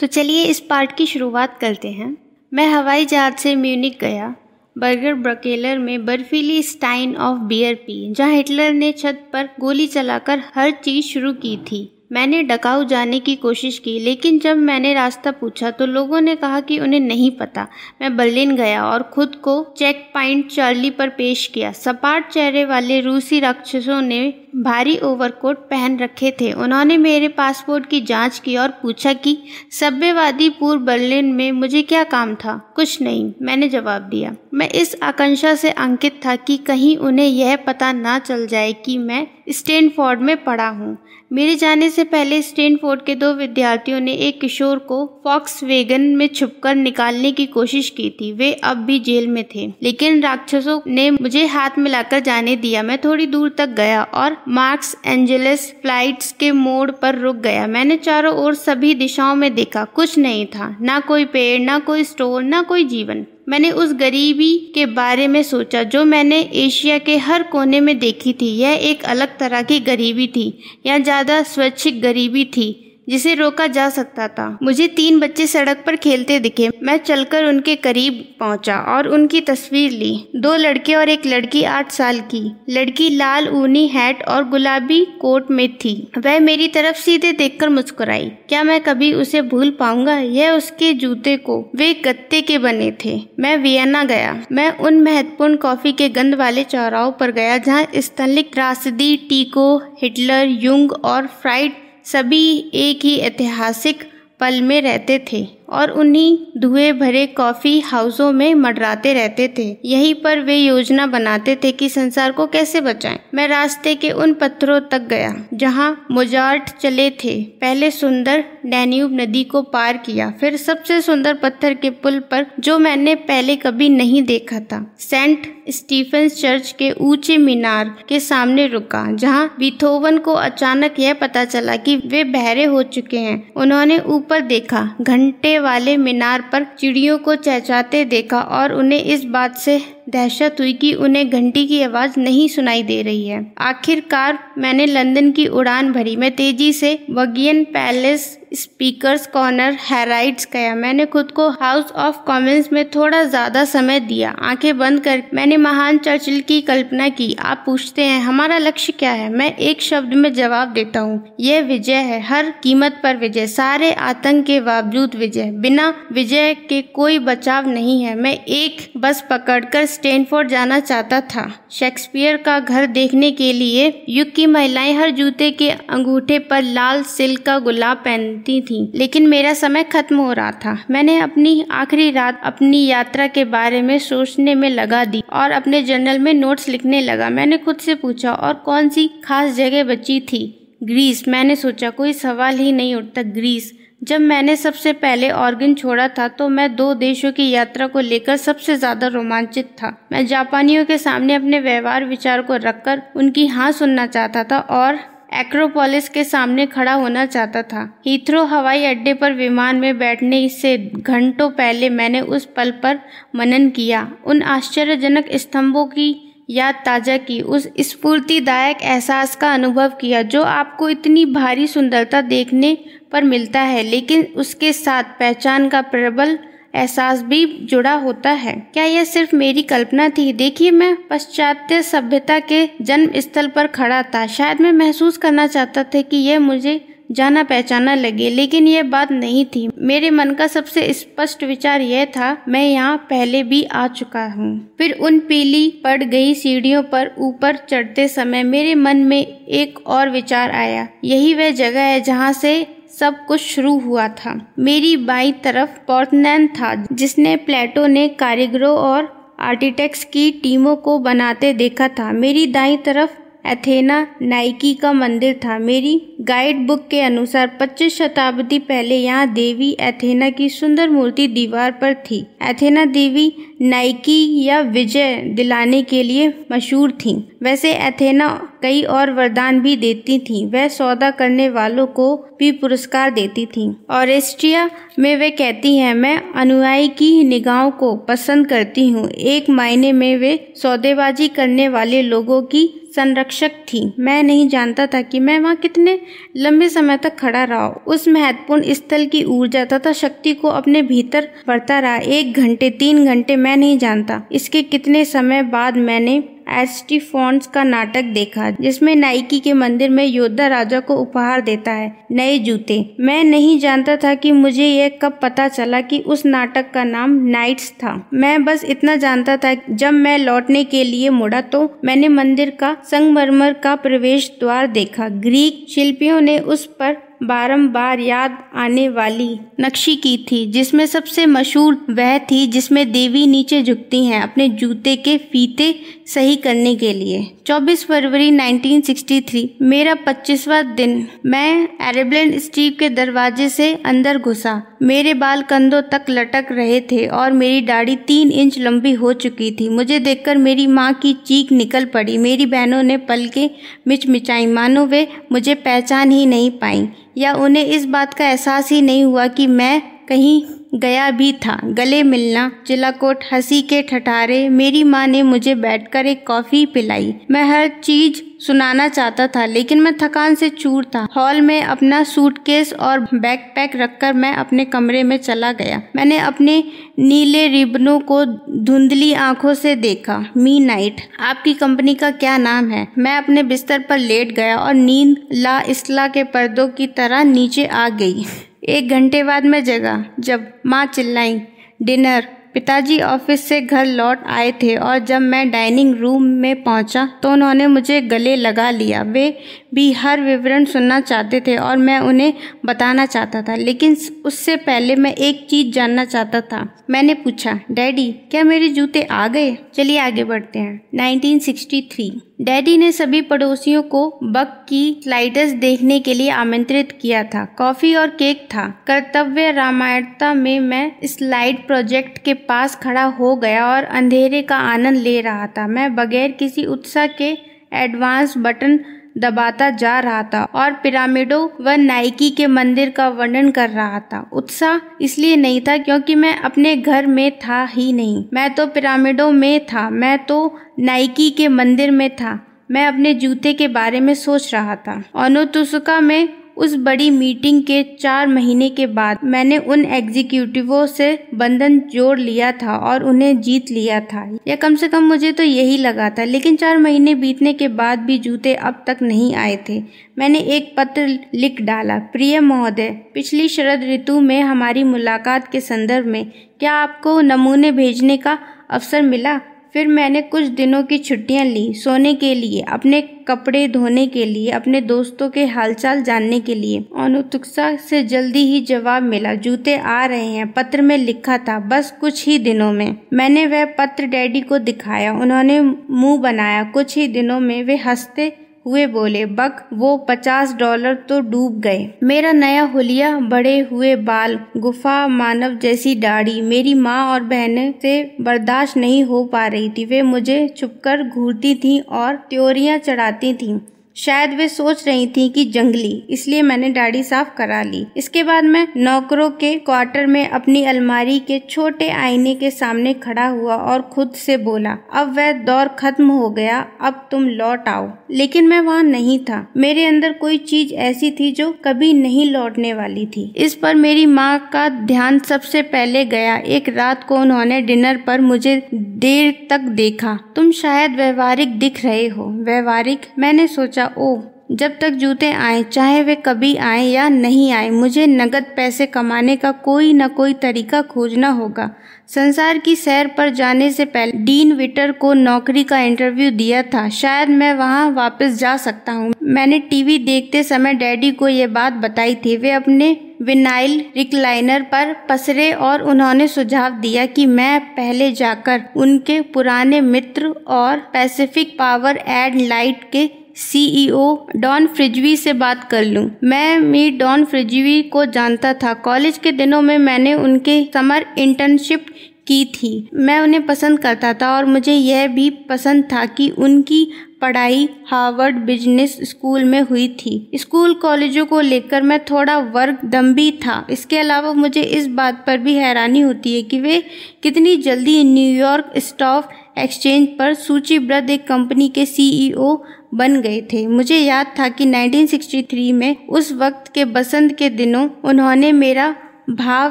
तो चलिए इस पार्ट की शुरुआत करते हैं। मैं हवाई जहाज़ से म्यूनिक गया। बर्गर ब्रकेलर में बर्फीली स्टाइन ऑफ़ बियर पी, जहाँ हिटलर ने छत पर गोली चलाकर हर चीज़ शुरू की थी। मैंने डकाऊ जाने की कोशिश की, लेकिन जब मैंने रास्ता पूछा तो लोगों ने कहा कि उन्हें नहीं पता। मैं बर्लिन गया और खुद को चेक पॉइंट चार्ली पर पेश किया। सपाट चेहरे वाले रूसी राक्षसों ने भारी ओवरकोट पहन रखे थे। उन्होंने मेरे पासपोर्ट की जाँच की और पूछा कि, सभ्यवादी पूर्व बर्लिन में मुझे क्या काम था? कुछ नहीं, मैंने जवाब दिया। मैं इस आकांक्षा से अंकित था कि कहीं उन्हें यह पता ना चल जाए कि मैं स्टेनफोर्ड में पढ़ा हूँ। मेरे जाने से पहले स्टेनफोर्ड के दो विद्यार्थियों ने एक किशोर को फॉक्स वेगन में छुपकर निकालने की कोशिश की थी। वे अब भी जेल में थे। लेकिन राक्षसों ने मुझे हाथ मिलाकर जाने दिया। मैं थोड़ी दूर तक गया और मार्क्स एंजलिस फ्लाइट्स के मोड़ पर रुक गया। मैंने चारों ओर सभी दिशाओं में देखा। कुछ नहीं था। ना कोई पेड़, ना कोई स्टोर, ना कोई जीवन। मैंने उस गरीबी के बारे में सोचा, जो मैंने एशिया के हर कोने में देखी थी। यह एक अलग तरह की गरीबी थी यह ज़्यादा स्वैच्छिक गरीबी थी। जिसे रोका जा सकता था। मुझे तीन बच्चे सड़क पर खेलते दिखे। मैं चलकर उनके करीब पहुँचा और उनकी तस्वीर ली। दो लड़के और एक लड़की आठ साल की। लड़की लाल ऊनी हैट और गुलाबी कोट में थी। वह मेरी तरफ़ सीधे देखकर मुस्कुराई। क्या मैं कभी उसे भूल पाऊँगा? यह उसके जूते को। वे गत्ते के बने थे। मैं वियना गया। मैं उन महत्वपूर्ण कॉफ़ी के गंध वाले चौराहों पर गया जहाँ स्तनलिक त्रासदी टीको, हिटलर, युंग और फ्राइड सभी एक ही ऐतिहासिक पल में रहते थे और उन्हीं धुएँ भरे कॉफ़ी हाउसों में मडराते रहते थे यहीं पर वे योजना बनाते थे कि संसार को कैसे बचाएँ। मैं रास्ते के उन पत्थरों तक गया जहाँ मोजार्ट चले थे पहले सुंदर डैन्यूब नदी को पार किया, फिर सबसे सुंदर पत्थर के पुल पर, जो मैंने पहले कभी नहीं देखा था, सेंट स्टीफेंस चर्च के ऊँचे मीनार के सामने रुका, जहाँ बिथोवन को अचानक यह पता चला कि वे बहरे हो चुके हैं। उन्होंने ऊपर देखा, घंटे वाले मीनार पर चिड़ियों को चहचाते देखा और उन्हें इस बात से दहशत हुई कि उन्हें घंटी की आवाज़ नहीं सुनाई दे रही है। आखिरकार मैंने लंदन की उड़ान भरी। मैं तेज़ी से वगियन पैलेस, स्पीकर्स कॉर्नर हेराइट्स गया। मैंने खुद को हाउस ऑफ़ कॉमन्स में थोड़ा ज़्यादा समय दिया। आँखें बंद कर मैंने महान चर्चिल की कल्पना की। आप पूछते हैं, हमारा लक्ष्य क्या है? मैं एक शब्द में जवाब देता हूँ, यह विजय है। हर कीमत पर विजय। सारे आतंक के बावजूद विजय। बिना विजय के कोई बचाव नहीं है। मैं एक बस पकड़कर स्टेनफोर्ड जाना चाहता था। शेक्सपियर का घर देखने के लिए युग की महिलाएँ हर जूते के अंगूठे पर लाल सिल्क का गुलाब पहनती थीं। लेकिन मेरा समय खत्म हो रहा था। मैंने अपनी आखिरी रात अपनी यात्रा के बारे में सोचने में लगा दी और अपने जर्नल में नोट्स लिखने लगा। मैंने खुद से पूछा, और कौन सी खास जगह बची थी? ग्रीस। मैंने सोचा, कोई सवाल ही नहीं उठता। ग्रीस जब मैंने सबसे पहले ऑर्गन छोड़ा था तो मैं दो देशों की यात्रा को लेकर सबसे ज़्यादा रोमांचित था। मैं जापानियों के सामने अपने व्यवहार विचार को रखकर उनकी हाँ सुनना चाहता था और एक्रोपोलिस के सामने खड़ा होना चाहता था। हीथ्रो हवाई अड्डे पर विमान में बैठने से घंटों पहले मैंने उस पल पर मनन किया। उन आश्चर्यजनक स्तंभों की याद ताज़ा की उस स्फूर्तिदायक एहसास का अनुभव किया जो आपको इतनी भारी सुंदरता देखने पर मिलता है, लेकिन उसके साथ पहचान का प्रबल एहसास भी जुड़ा होता है। क्या यह सिर्फ़ मेरी कल्पना थी? देखिए, मैं पश्चात्य सभ्यता के जन्म स्थल पर खड़ा था। शायद मैं महसूस करना चाहता था कि यह मुझे जाना पहचाना लगे, लेकिन यह बात नहीं थी। मेरे मन का सबसे स्पष्ट विचार यह था, मैं यहाँ पहले भी आ चुका हूँ। फिर उन पीली पड़ गई सीढ़ियों पर ऊपर चढ़ते समय मेरे मन में एक और विचार आया। यही वह जगह है जहाँ से सब कुछ शुरू हुआ था। मेरी बाई तरफ़ पोर्थनैन था, जिसने प्लेटो ने कारीगरों और आर्किटेक्ट्स की टीमों को बनाते देखा था। मेरी दाई तरफ़ एथेना नाइकी का मंदिर था। मेरी गाइड बुक के अनुसार 25 शताब्दी पहले यहाँ देवी एथेना की सुंदर मूर्ति दीवार पर थी। एथेना देवी नाइकी या विजय दिलाने के लिए मशहूर थी। वैसे एथेना कई और वरदान भी देती थी। वह सौदा करने वालों को भी पुरस्कार देती थी। और एस्ट्रिया में वे कहती हैं, मैं अनुयायी की निगाहों को पसंद करती हूँ। एक मायने में वे सौदेबाजी करने वाले लोगों की संरक्षक थी। मैं नहीं जानता था कि मैं वहाँ कितने लंबे समय तक खड़ा रहा। उस महत्वपूर्ण स्थल की ऊर्जा तथा शक्ति को अपने भीतर बढ़ता रहा। एक घंटे, तीन घंटे मैं नहीं जानता। इसके कितने समय बाद मैंने एस्टिफॉन्स का नाटक देखा, जिसमें नाइकी के मंदिर में योद्धा राजा को उपहार देता है, नए जूते। मैं नहीं जानता था कि मुझे यह कब पता चला कि उस नाटक का नाम नाइट्स था। मैं बस इतना जानता था, जब मैं लौटने के लिए मुड़ा तो मैंने मंदिर का संगमरमर का प्रवेश द्वार देखा। ग्रीक शिल्पियों ने उस पर बारंबार याद आने वाली नक्शी की थी, जिसमें सबसे मशहूर वह थी, जिसमें देवी नीचे झुकती हैं अपने जूते के फीते सही करने के लिए। 24 फरवरी 1963 मेरा 25वां दिन, मैं एरेब्लेन स्टीव के दरवाजे से अंदर घुसा। मेरे बाल कंधों तक लटक रहे थे और मेरी दाढ़ी तीन इंच लंबी हो चुकी थी। मुझे देखकर मेरी माँ की चीख निकल पड़ी। मेरी बहनों ने पल के मिचमिचाई। मानो वे मुझे पहचान ही नहीं पाई या उन्हें इस बात का एहसास ही नहीं हुआ कि मैं कहीं गया भी था। गले मिलना, चिलाकोट, हँसी के ठठारे, मेरी माँ ने मुझे बैठकर एक कॉफ़ी पिलाई। मैं हर चीज़ सुनाना चाहता था, लेकिन मैं थकान से चूर था। हॉल में अपना सूटकेस और बैकपैक रखकर मैं अपने कमरे में चला गया। मैंने अपने नीले रिबनों को धुंधली आँखों से देखा। मी नाइट, आपकी कंपनी का क्या नाम है? मैं अपने बिस्तर पर लेट गया और नींद ला इसला के पर्दों की तरह नीचे आ गई। एक घंटे बाद मैं जगा, जब माँ चिल्लाई, डिनर, पिताजी ऑफ़िस से घर लौट आए थे और जब मैं डाइनिंग रूम में पहुँचा तो उन्होंने मुझे गले लगा लिया। वे भी हर विवरण सुनना चाहते थे और मैं उन्हें बताना चाहता था। लेकिन उससे पहले मैं एक चीज़ जानना चाहता था। मैंने पूछा, डैडी, क्या मेरे जूते आ गए? चलिए आगे बढ़ते हैं। 1963 डैडी ने सभी पड़ोसियों को बक की स्लाइडर्स देखने के लिए आमंत्रित किया था। कॉफ़ी और केक था। कर्तव्य रामायणता में मैं स्लाइड प्रोजेक्ट के पास खड़ा हो गया और अंधेरे का आनंद ले रहा था। मैं बगैर किसी उत्साह के एडवांस बटन दबाता जा रहा था और पिरामिडों व नाइकी के मंदिर का वर्णन कर रहा था। उत्साह इसलिए नहीं था क्योंकि मैं अपने घर में था ही नहीं। मैं तो पिरामिडों में था। मैं तो नाइकी के मंदिर में था। मैं अपने जूते के बारे में सोच रहा था। अनुतुसुका में उस बड़ी मीटिंग के चार महीने के बाद मैंने उन एग्जीक्यूटिवों से बंधन जोड़ लिया था और उन्हें जीत लिया था। या कम से कम मुझे तो यही लगा था, लेकिन चार महीने बीतने के बाद भी जूते अब तक नहीं आए थे। मैंने एक पत्र लिख डाला, प्रिय महोदय, पिछली शरद ऋतु में हमारी मुलाकात के संदर्भ में क्या आपको नमूने भेजने का अवसर मिला? फिर मैंने कुछ दिनों की छुट्टियाँ ली सोने के लिए, अपने कपड़े धोने के लिए, अपने दोस्तों के हालचाल जानने के लिए। अनुत्सुकता से जल्दी ही जवाब मिला, जूते आ रहे हैं, पत्र में लिखा था, बस कुछ ही दिनों में। मैंने वह पत्र डैडी को दिखाया, उन्होंने मुँह बनाया, कुछ ही दिनों में वे हँसते हुए बोले, बक, वो पचास डॉलर तो डूब गए। मेरा नया हुलिया, बड़े हुए बाल, गुफा मानव जैसी दाढ़ी, मेरी माँ और बहनें से बर्दाश्त नहीं हो पा रही थी। वे मुझे छुपकर घूरती थीं और त्योरियाँ चढ़ाती थीं। शायद वे सोच रही थी कि जंगली, इसलिए मैंने दाढ़ी साफ़ करा ली। इसके बाद मैं नौकरों के क्वार्टर में अपनी अलमारी के छोटे आईने के सामने खड़ा हुआ और खुद से बोला, अब वह दौर खत्म हो गया, अब तुम लौट आओ। लेकिन मैं वहाँ नहीं था। मेरे अंदर कोई चीज़ ऐसी थी जो कभी नहीं लौटने वाली थी। इस पर मेरी माँ का ध्यान सबसे पहले गया। एक रात को उन्होंने डिनर पर मुझे देर तक देखा। तुम शायद व्यवहारिक दिख रहे हो। व्यवहारिक? मैंने सोचा ओ, जब तक जूते आए, चाहे वे कभी आए या नहीं आए, मुझे नगद पैसे कमाने का कोई न कोई तरीका खोजना होगा। संसार की सैर पर जाने से पहले डीन विटर को नौकरी का इंटरव्यू दिया था। शायद मैं वहाँ वापस जा सकता हूँ। मैंने टीवी देखते समय डैडी को ये बात बताई थी। वे अपने विनाइल रिक्लाइनर पर पसरे और उन्होंने सुझाव दिया कि मैं पहले जाकर उनके पुराने मित्र और पैसिफिक पावर एड लाइट के सीईओ डॉन फ्रिजवी से बात कर लूँ। मैं मी डॉन फ्रिजवी को जानता था। कॉलेज के दिनों में मैंने उनके समर इंटर्नशिप की थी। मैं उन्हें पसंद करता था और मुझे यह भी पसंद था कि उनकी पढ़ाई हार्वर्ड बिज़नेस स्कूल में हुई थी। स्कूल कॉलेजों को लेकर मैं थोड़ा वर्ग दम्भी था। इसके अलावा मुझे इस बात पर भी हैरानी होती है कि वे कितनी जल्दी न्यूयॉर्क स्टॉक एक्सचेंज पर सूचीबद्ध एक कंपनी के सीईओ बन गए थे। मुझे याद था कि 1963 में उस वक्त के बसंत के दिनों उन्होंने मेरा भाव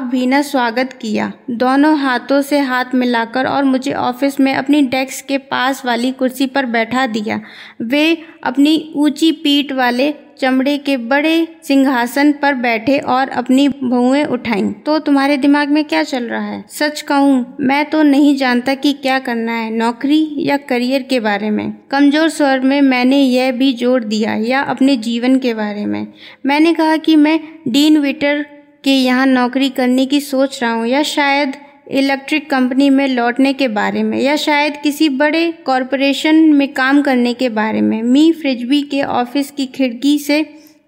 भीना स्वागत किया। दोनों हाथों से हाथ मिलाकर और मुझे ऑफ़िस में अपनी डेस्क के पास वाली कुर्सी पर बैठा दिया। वे अपनी ऊँची पीठ वाले चमड़े के बड़े सिंहासन पर बैठे और अपनी भुएँ उठाई। तो तुम्हारे दिमाग में क्या चल रहा है? सच कहूँ, मैं तो नहीं जानता कि क्या करना है, नौकरी या करियर के बारे में। कमज़ोर स्वर में मैंने यह भी जोड़ दिया, या अपने जीवन के बारे में। मैंने कहा कि मैं डीन विटर के यहाँ नौकरी करने की सोच रहा हूँ, या शायद इलेक्ट्रिक कंपनी में लौटने के बारे में या शायद किसी बड़े कॉरपोरेशन में काम करने के बारे में। मी फ्रिजबी के ऑफ़िस की खिड़की से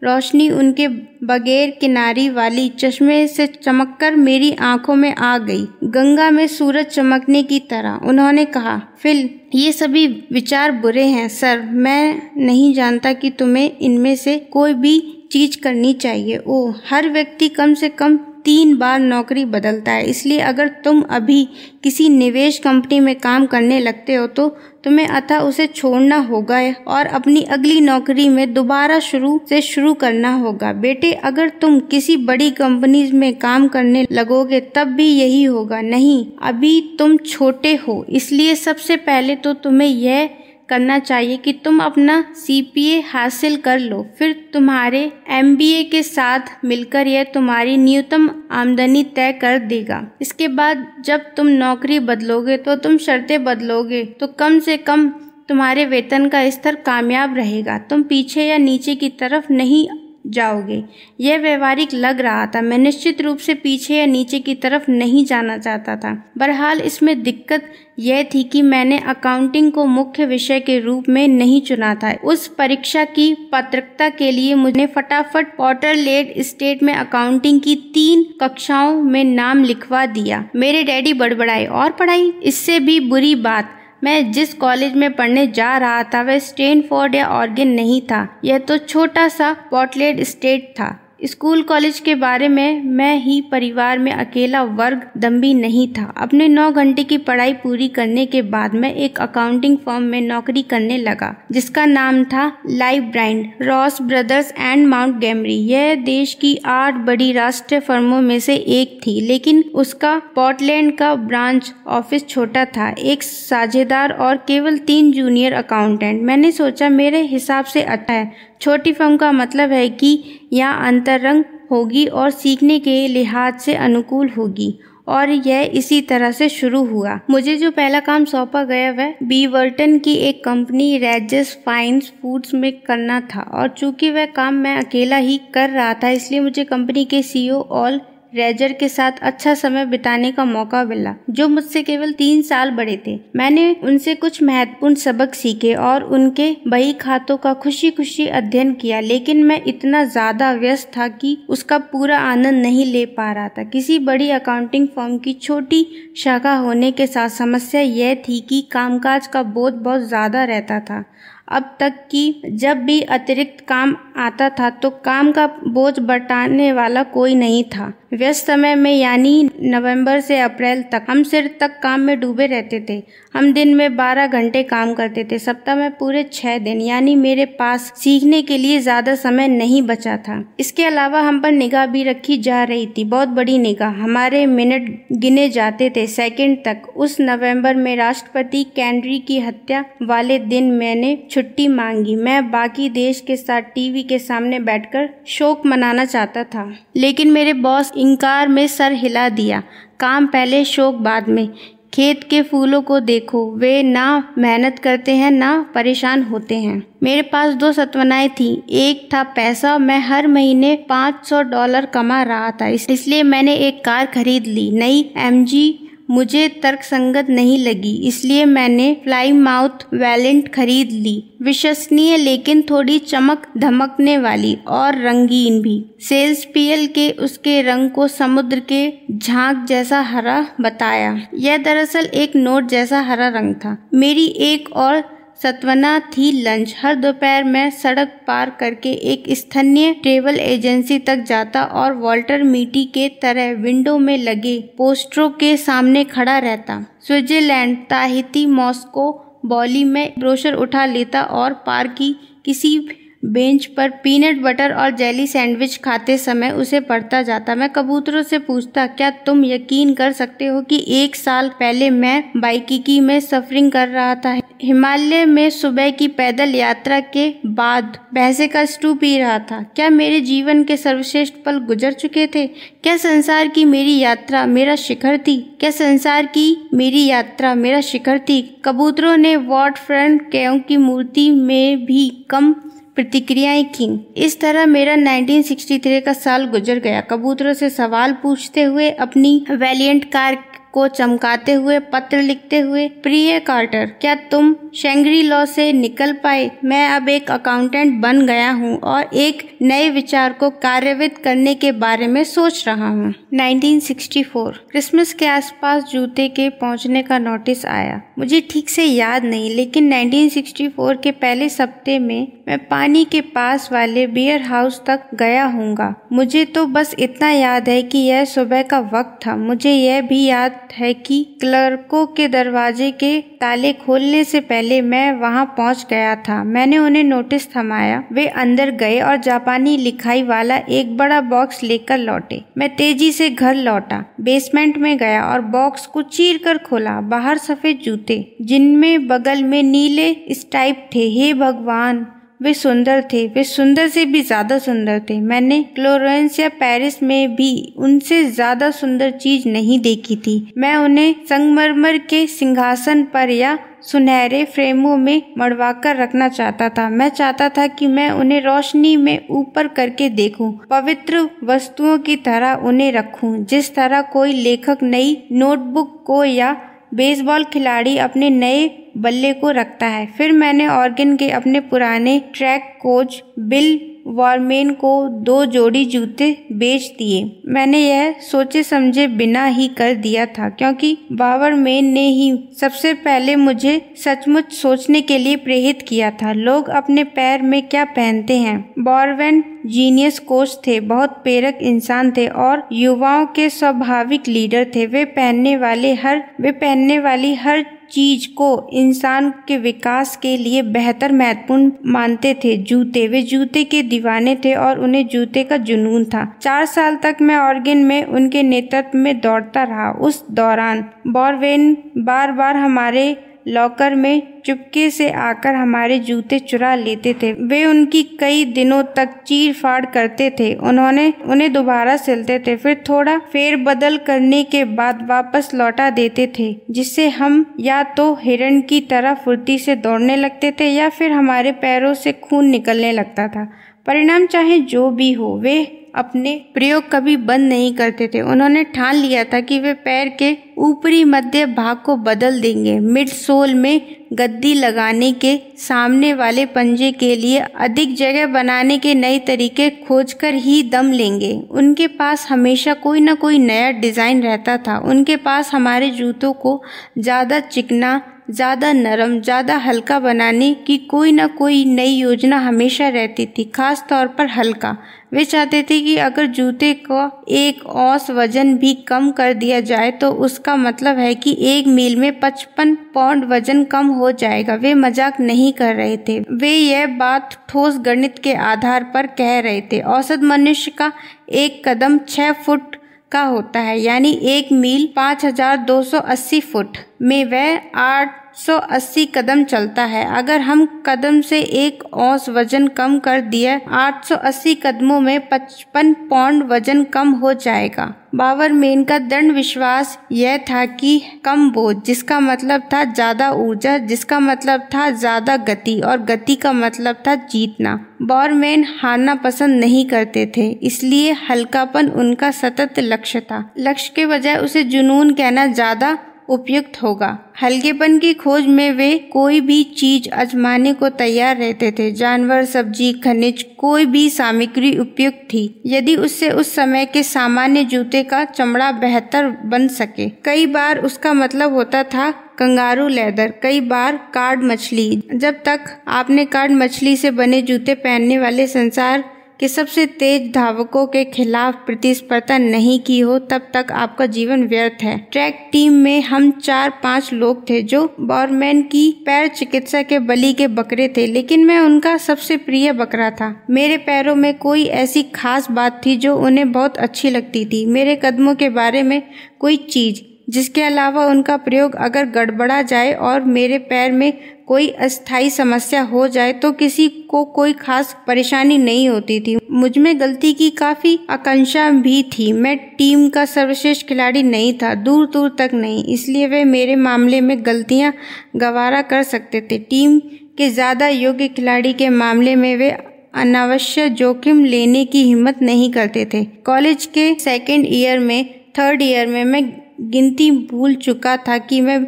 रोशनी उनके बगैर किनारी वाली चश्मे से चमककर मेरी आँखों में आ गई। गंगा में सूरज चमकने की तरह उन्होंने कहा, फिल, ये सभी विचार बुरे हैं, सर। मैं नहीं जानता कि तुम्हें इनमें से कोई भी चीज़ करनी चाहिए। ओ हर व्यक्ति कम से कम तीन बार नौकरी बदलता है। इसलिए अगर तुम अभी किसी निवेश कंपनी में काम करने लगते हो तो तुम्हें अतः उसे छोड़ना होगा और अपनी अगली नौकरी में दोबारा शुरू से शुरू करना होगा। बेटे, अगर तुम किसी बड़ी कंपनी में काम करने लगोगे, तब भी यही होगा। नहीं, अभी तुम छोटे हो, इसलिए सबसे पहले तो तुम्हें यह करना चाहिए कि तुम अपना सीपीए हासिल कर लो। फिर तुम्हारे एमबीए के साथ मिलकर यह तुम्हारी न्यूनतम आमदनी तय कर देगा। इसके बाद जब तुम नौकरी बदलोगे तो तुम शर्तें बदलोगे तो कम से कम तुम्हारे वेतन का स्तर कामयाब रहेगा। तुम पीछे या नीचे की तरफ़ नहीं जाओगे। यह व्यवहारिक लग रहा था। मैं निश्चित रूप से पीछे या नीचे की तरफ़ नहीं जाना चाहता था। बहरहाल, इसमें दिक्कत यह थी कि मैंने अकाउंटिंग को मुख्य विषय के रूप में नहीं चुना था। उस परीक्षा की पत्रकता के लिए मुझे फटाफट पॉटर लेड स्टेट में अकाउंटिंग की तीन कक्षाओं में नाम लिखवा दिया। मेरे डैडी बड़बड़ाए और पढ़ाई। इससे भी बुरी बात। मैं जिस कॉलेज में पढ़ने जा रहा था, वह स्टेनफोर्ड या ऑर्गेन नहीं था। यह तो छोटा सा पॉटलेट स्टेट था। स्कूल कॉलेज के बारे में मैं ही परिवार में अकेला वर्ग दम्बी नहीं था। अपने नौ घंटे की पढ़ाई पूरी करने के बाद मैं एक अकाउंटिंग फर्म में नौकरी करने लगा, जिसका नाम था Lybrand Ross Brothers and Montgomery यह देश की आठ बड़ी राष्ट्रीय फर्मों में से एक थी, लेकिन उसका पोर्टलैंड का ब्रांच ऑफ़िस छोटा था, एक साझेदार और केवल तीन जूनियर अकाउंटेंट मैंने सोचा, मेरे हिसाब से अच्छा है। छोटी फर्म का मतलब है कि यह अंतरंग होगी और सीखने के लिहाज से अनुकूल होगी। और यह इसी तरह से शुरू हुआ। मुझे जो पहला काम सौंपा गया वह बी वर्टन की एक कंपनी रेजस फाइन्स फूड्स में करना था। और चूँकि वह काम मैं अकेला ही कर रहा था, इसलिए मुझे कंपनी के सीईओ और रेजर के साथ अच्छा समय बिताने का मौका मिला, जो मुझसे केवल तीन साल बड़े थे। मैंने उनसे कुछ महत्वपूर्ण सबक सीखे और उनके बही खातों का खुशी खुशी अध्ययन किया, लेकिन मैं इतना ज़्यादा व्यस्त था कि उसका पूरा आनंद नहीं ले पा रहा था। किसी बड़ी अकाउंटिंग फर्म की छोटी शाखा होने के साथ समस्या यह थी कि कामकाज का बोध बहुत ज़्यादा रहता था। अब तक कि जब भी अतिरिक्त काम आता था तो काम का बोझ बटाने वाला कोई नहीं था। व्यस्त समय में यानी नवंबर से अप्रैल तक हम सिर तक काम में डूबे रहते थे। हम दिन में बारह घंटे काम करते थे। सप्ताह में पूरे छह दिन, यानी मेरे पास सीखने के लिए ज़्यादा समय नहीं बचा था। इसके अलावा हम पर निगाह भी रखी जा रही थी। बहुत बड़ी निगाह। हमारे मिनट गिने जाते थे सेकंड तक। उस नवंबर में राष्ट्रपति कैंड्री की हत्या वाले दिन मैंने छुट्टी मांगी। मैं बाकी देश के साथ टीवी के सामने बैठकर शोक मनाना चाहता था। लेकिन मेरे बॉस इनकार में सर हिला दिया। काम पहले, शोक बाद में। खेत के फूलों को देखो। वे ना मेहनत करते हैं, ना परेशान होते हैं। मेरे पास दो सत्वनाएँ थी। एक था पैसा। मैं हर महीने 500 डॉलर कमा रहा था। इसलिए मैंने एक कार खरीद ली। नई एमजी मुझे तर्कसंगत नहीं लगी, इसलिए मैंने फ्लाई माउथ वैलेंट खरीद ली। विश्वसनीय लेकिन थोड़ी चमक धमकने वाली और रंगीन भी। सेल्स पीएल के उसके रंग को समुद्र के झाँक जैसा हरा बताया। यह दरअसल एक नोट जैसा हरा रंग था। मेरी एक और सत्वना थी लंच। हर दोपहर मैं सड़क पार करके एक स्थानीय ट्रेवल एजेंसी तक जाता और वॉल्टर मीटी के तरह विंडो में लगे पोस्टरों के सामने खड़ा रहता। स्विट्जरलैंड, ताहिती, मॉस्को, बॉली में ब्रोशर उठा लेता और पार की किसी बेंच पर पीनट बटर और जेली सैंडविच खाते समय उसे पढ़ता जाता। मैं कबूतरों से पूछता, क्या तुम यकीन कर सकते हो कि एक साल पहले मैं बाइकिकी में सफरिंग कर रहा था? हिमालय में सुबह की पैदल यात्रा के बाद भैंसे का स्टू पी रहा था। क्या मेरे जीवन के सर्वश्रेष्ठ पल गुजर चुके थे? क्या संसार की मेरी यात्रा मेरा शिखर थी? क्या संसार की मेरी यात्रा मेरा शिखर थी? कबूतरों ने वॉट फ्रंट केयों की मूर्ति में भी कम प्रतिक्रियाएँ की। इस तरह मेरा 1963 का साल गुजर गया। कबूतरों से सवाल पूछते हुए अपनी वैलियंट कार को चमकाते हुए, पत्र लिखते हुए, प्रिय कार्टर, क्या तुम शेंगरी लॉ से निकल पाए? मैं अब एक अकाउंटेंट बन गया हूँ और एक नए विचार को कार्यवित करने के बारे में सोच रहा हूँ। 1964 क्रिसमस के आसपास जूते के पहुँचने का नोटिस आया। मुझे ठीक से याद नहीं, लेकिन 1964 के पहले सप्ते में मैं पानी के पास वाले बियर हाउस तक गया हूँगा। मुझे तो बस इतना याद है कि यह सुबह का वक्त था। मुझे यह भी याद है कि क्लर्कों के दरवाजे के ताले खोलने से पहले मैं वहाँ पहुँच गया था। मैंने उन्हें नोटिस थमाया। वे अंदर गए और जापानी लिखाई वाला एक बड़ा बॉक्स लेकर लौटे। मैं तेज़ी से घर लौटा। बेसमेंट में गया और बॉक्स को चीर कर खोला। बाहर सफ़ेद जूते, जिनमें बगल में नीले स्टाइप थे। हे भगवान! वे सुंदर थे वे सुंदर से भी ज़्यादा सुंदर थे। मैंने फ्लोरेंस या पेरिस में भी उनसे ज़्यादा सुंदर चीज़ नहीं देखी थी। मैं उन्हें संगमरमर के सिंहासन पर या सुनहरे फ्रेमों में मड़वाकर रखना चाहता था। मैं चाहता था कि मैं उन्हें रोशनी में ऊपर करके देखूँ, पवित्र वस्तुओं की तरह उन्हें रखूँ, जिस तरह कोई लेखक नई नोटबुक को या बेसबॉल खिलाड़ी अपने नए बल्ले को रखता है। फिर मैंने ऑर्गन के अपने पुराने ट्रैक कोच बिल वॉर्मेन को दो जोड़ी जूते बेच दिए। मैंने यह सोचे समझे बिना ही कर दिया था, क्योंकि बावरमेन ने ही सबसे पहले मुझे सचमुच सोचने के लिए प्रेरित किया था। लोग अपने पैर में क्या पहनते हैं? बॉर्वेन जीनियस कोच थे, बहुत प्रेरक इंसान थे और युवाओं के स्वाभाविक लीडर थे। वे पहनने वाले हर, वे पहनने वाली हर चीज़ को इंसान के विकास के लिए बेहतर महत्वपूर्ण मानते थे। जूते। वे जूते के दीवाने थे और उन्हें जूते का जुनून था। चार साल तक मैं ऑर्गेन में उनके नेतृत्व में दौड़ता रहा। उस दौरान बॉरवेन बार बार हमारे लॉकर में चुपके से आकर हमारे जूते चुरा लेते थे। वे उनकी कई दिनों तक चीर फाड़ करते थे। उन्होंने उन्हें दोबारा सिलते थे। फिर थोड़ा फेर बदल करने के बाद वापस लौटा देते थे, जिससे हम या तो हिरण की तरह फुर्ती से दौड़ने लगते थे या फिर हमारे पैरों से खून निकलने लगता था। परिणाम चाहे जो भी हो, वे अपने प्रयोग कभी बंद नहीं करते थे। उन्होंने ठान लिया था कि वे पैर के ऊपरी मध्य भाग को बदल देंगे। मिड सोल में गद्दी लगाने के सामने वाले पंजे के लिए अधिक जगह बनाने के नए तरीके खोजकर ही दम लेंगे। उनके पास हमेशा कोई ना कोई नया डिज़ाइन रहता था। उनके पास हमारे जूतों को ज़्यादा चिकना ज़्यादा नरम, ज़्यादा हल्का बनाने की कोई ना कोई नई योजना हमेशा रहती थी, खास तौर पर हल्का। वे चाहते थे कि अगर जूते का एक औस वज़न भी कम कर दिया जाए तो उसका मतलब है कि एक मील में पचपन पाउंड वज़न कम हो जाएगा। वे मज़ाक नहीं कर रहे थे। वे यह बात ठोस गणित के आधार पर कह रहे थे। औसत मनुष्य का एक कदम छः फुट का होता है, यानी एक मील पाँच हज़ार दो सौ अस्सी फुट में वह आठ 880 कदम चलता है। अगर हम कदम से एक औस वज़न कम कर दिया 880 कदमों में 55 पौंड वज़न कम हो जाएगा। बाबर मेन का दृढ़ विश्वास यह था कि कम बोझ, जिसका मतलब था ज़्यादा ऊर्जा, जिसका मतलब था ज़्यादा गति, और गति का मतलब था जीतना। बॉरमैन हारना पसंद नहीं करते थे, इसलिए हल्कापन उनका सतत लक्ष्य था। लक्ष्य के बजाय उसे जुनून कहना ज़्यादा उपयुक्त होगा। हल्केपन की खोज में वे कोई भी चीज़ अजमाने को तैयार रहते थे। जानवर, सब्ज़ी, खनिज, कोई भी सामग्री उपयुक्त थी। यदि उससे उस समय के सामान्य जूते का चमड़ा बेहतर बन सके। कई बार उसका मतलब होता था कंगारू लेदर, कई बार कार्ड मछली। जब तक आपने कार्ड मछली से बने जूते पहनने वाले संसार कि सबसे तेज धावकों के खिलाफ प्रतिस्पर्धा नहीं की हो, तब तक आपका जीवन व्यर्थ है। ट्रैक टीम में हम चार पाँच लोग थे जो बॉरमैन की पैर चिकित्सा के बलि के बकरे थे, लेकिन मैं उनका सबसे प्रिय बकरा था। मेरे पैरों में कोई ऐसी खास बात थी जो उन्हें बहुत अच्छी लगती थी। मेरे कदमों के बारे में कोई चीज़ जिसके अलावा उनका प्रयोग अगर गड़बड़ा जाए और मेरे पैर में कोई अस्थायी समस्या हो जाए तो किसी को कोई खास परेशानी नहीं होती थी। मुझमें गलती की काफ़ी आकांक्षा भी थी। मैं टीम का सर्वश्रेष्ठ खिलाड़ी नहीं था दूर दूर तक नहीं। इसलिए वे मेरे मामले में गलतियाँ गवारा कर सकते थे। टीम के ज़्यादा योग्य खिलाड़ी के मामले में वे अनावश्यक जोखिम लेने की हिम्मत नहीं करते थे। कॉलेज के सेकेंड ईयर में, थर्ड ईयर में मैं गिनती भूल चुका था कि मैं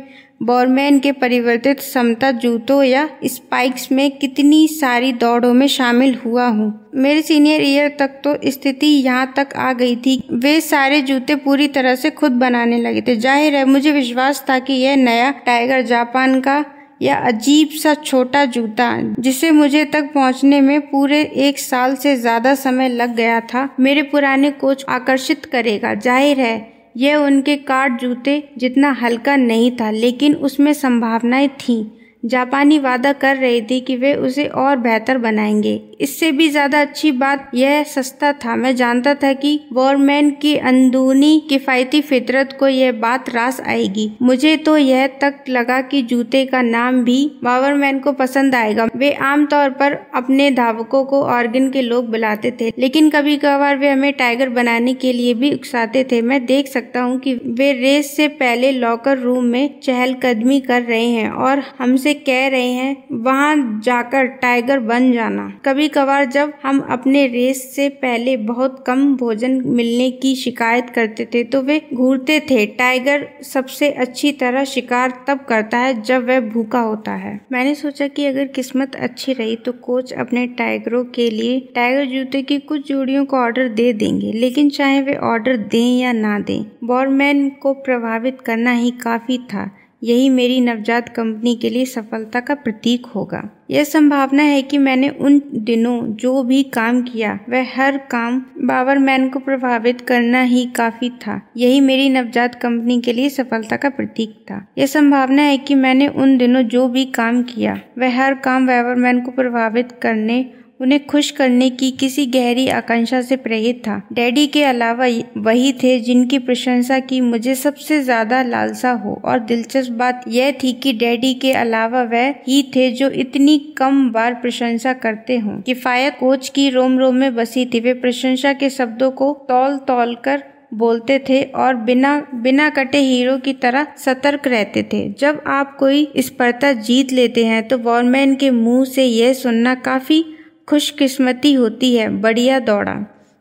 बॉरमैन के परिवर्तित समता जूतों या स्पाइक्स में कितनी सारी दौड़ों में शामिल हुआ हूँ। मेरे सीनियर ईयर तक तो स्थिति यहाँ तक आ गई थी। वे सारे जूते पूरी तरह से खुद बनाने लगे थे। ज़ाहिर है, मुझे विश्वास था कि यह नया टाइगर जापान का या अजीब सा छोटा जूता, जिसे मुझे तक पहुँचने में पूरे एक साल से ज़्यादा समय लग गया था, मेरे पुराने कोच आकर्षित करेगा। ज़ाहिर है यह उनके काट जूते जितना हल्का नहीं था लेकिन उसमें संभावनाएँ थीं। जापानी वादा कर रहे थे कि वे उसे और बेहतर बनाएँगे। इससे भी ज़्यादा अच्छी बात यह सस्ता था। मैं जानता था कि वॉरमैन की अंदरूनी किफायती फितरत को यह बात रास आएगी। मुझे तो यह तक लगा कि जूते का नाम भी वॉरमैन को पसंद आएगा। वे आमतौर पर अपने धावकों को ऑर्गन के लोग बुलाते थे, लेकिन कभी कभार वे हमें टाइगर बनाने के लिए भी उकसाते थे। मैं देख सकता हूँ कि वे रेस से पहले लॉकर रूम में चहलकदमी कर रहे हैं और हमसे कह रहे हैं, वहाँ जाकर टाइगर बन जाना। कभी कभार जब हम अपने रेस से पहले बहुत कम भोजन मिलने की शिकायत करते थे तो वे घूरते थे। टाइगर सबसे अच्छी तरह शिकार तब करता है जब वह भूखा होता है। मैंने सोचा कि अगर किस्मत अच्छी रही तो कोच अपने टाइगरों के लिए टाइगर जूते की कुछ जोड़ियों को ऑर्डर दे देंगे। लेकिन चाहे वे ऑर्डर दें या ना दें बॉरमैन को प्रभावित करना ही काफ़ी था। यही मेरी नवजात कंपनी के लिए सफलता का प्रतीक होगा। यह संभावना है कि मैंने उन दिनों जो भी काम किया, वह हर काम बाबरमैन को प्रभावित करना ही काफ़ी था। यही मेरी नवजात कंपनी के लिए सफलता का प्रतीक था। यह संभावना है कि मैंने उन दिनों जो भी काम किया, वह हर काम बाबरमैन को प्रभावित करने उन्हें खुश करने की किसी गहरी आकांक्षा से प्रेरित था। डैडी के अलावा वही थे जिनकी प्रशंसा की मुझे सबसे ज़्यादा लालसा हो। और दिलचस्प बात यह थी कि डैडी के अलावा वह ही थे जो इतनी कम बार प्रशंसा करते हों। किफायत कोच की रोम रोम में बसी थी। वे प्रशंसा के शब्दों को तौल तौल कर बोलते थे और बिना बिना कटे हीरो की तरह सतर्क रहते थे। जब आप कोई स्पर्धा जीत लेते हैं तो वॉरमैन के मुँह से यह सुनना काफ़ी खुशकिस्मती होती है, बढ़िया दौड़ा।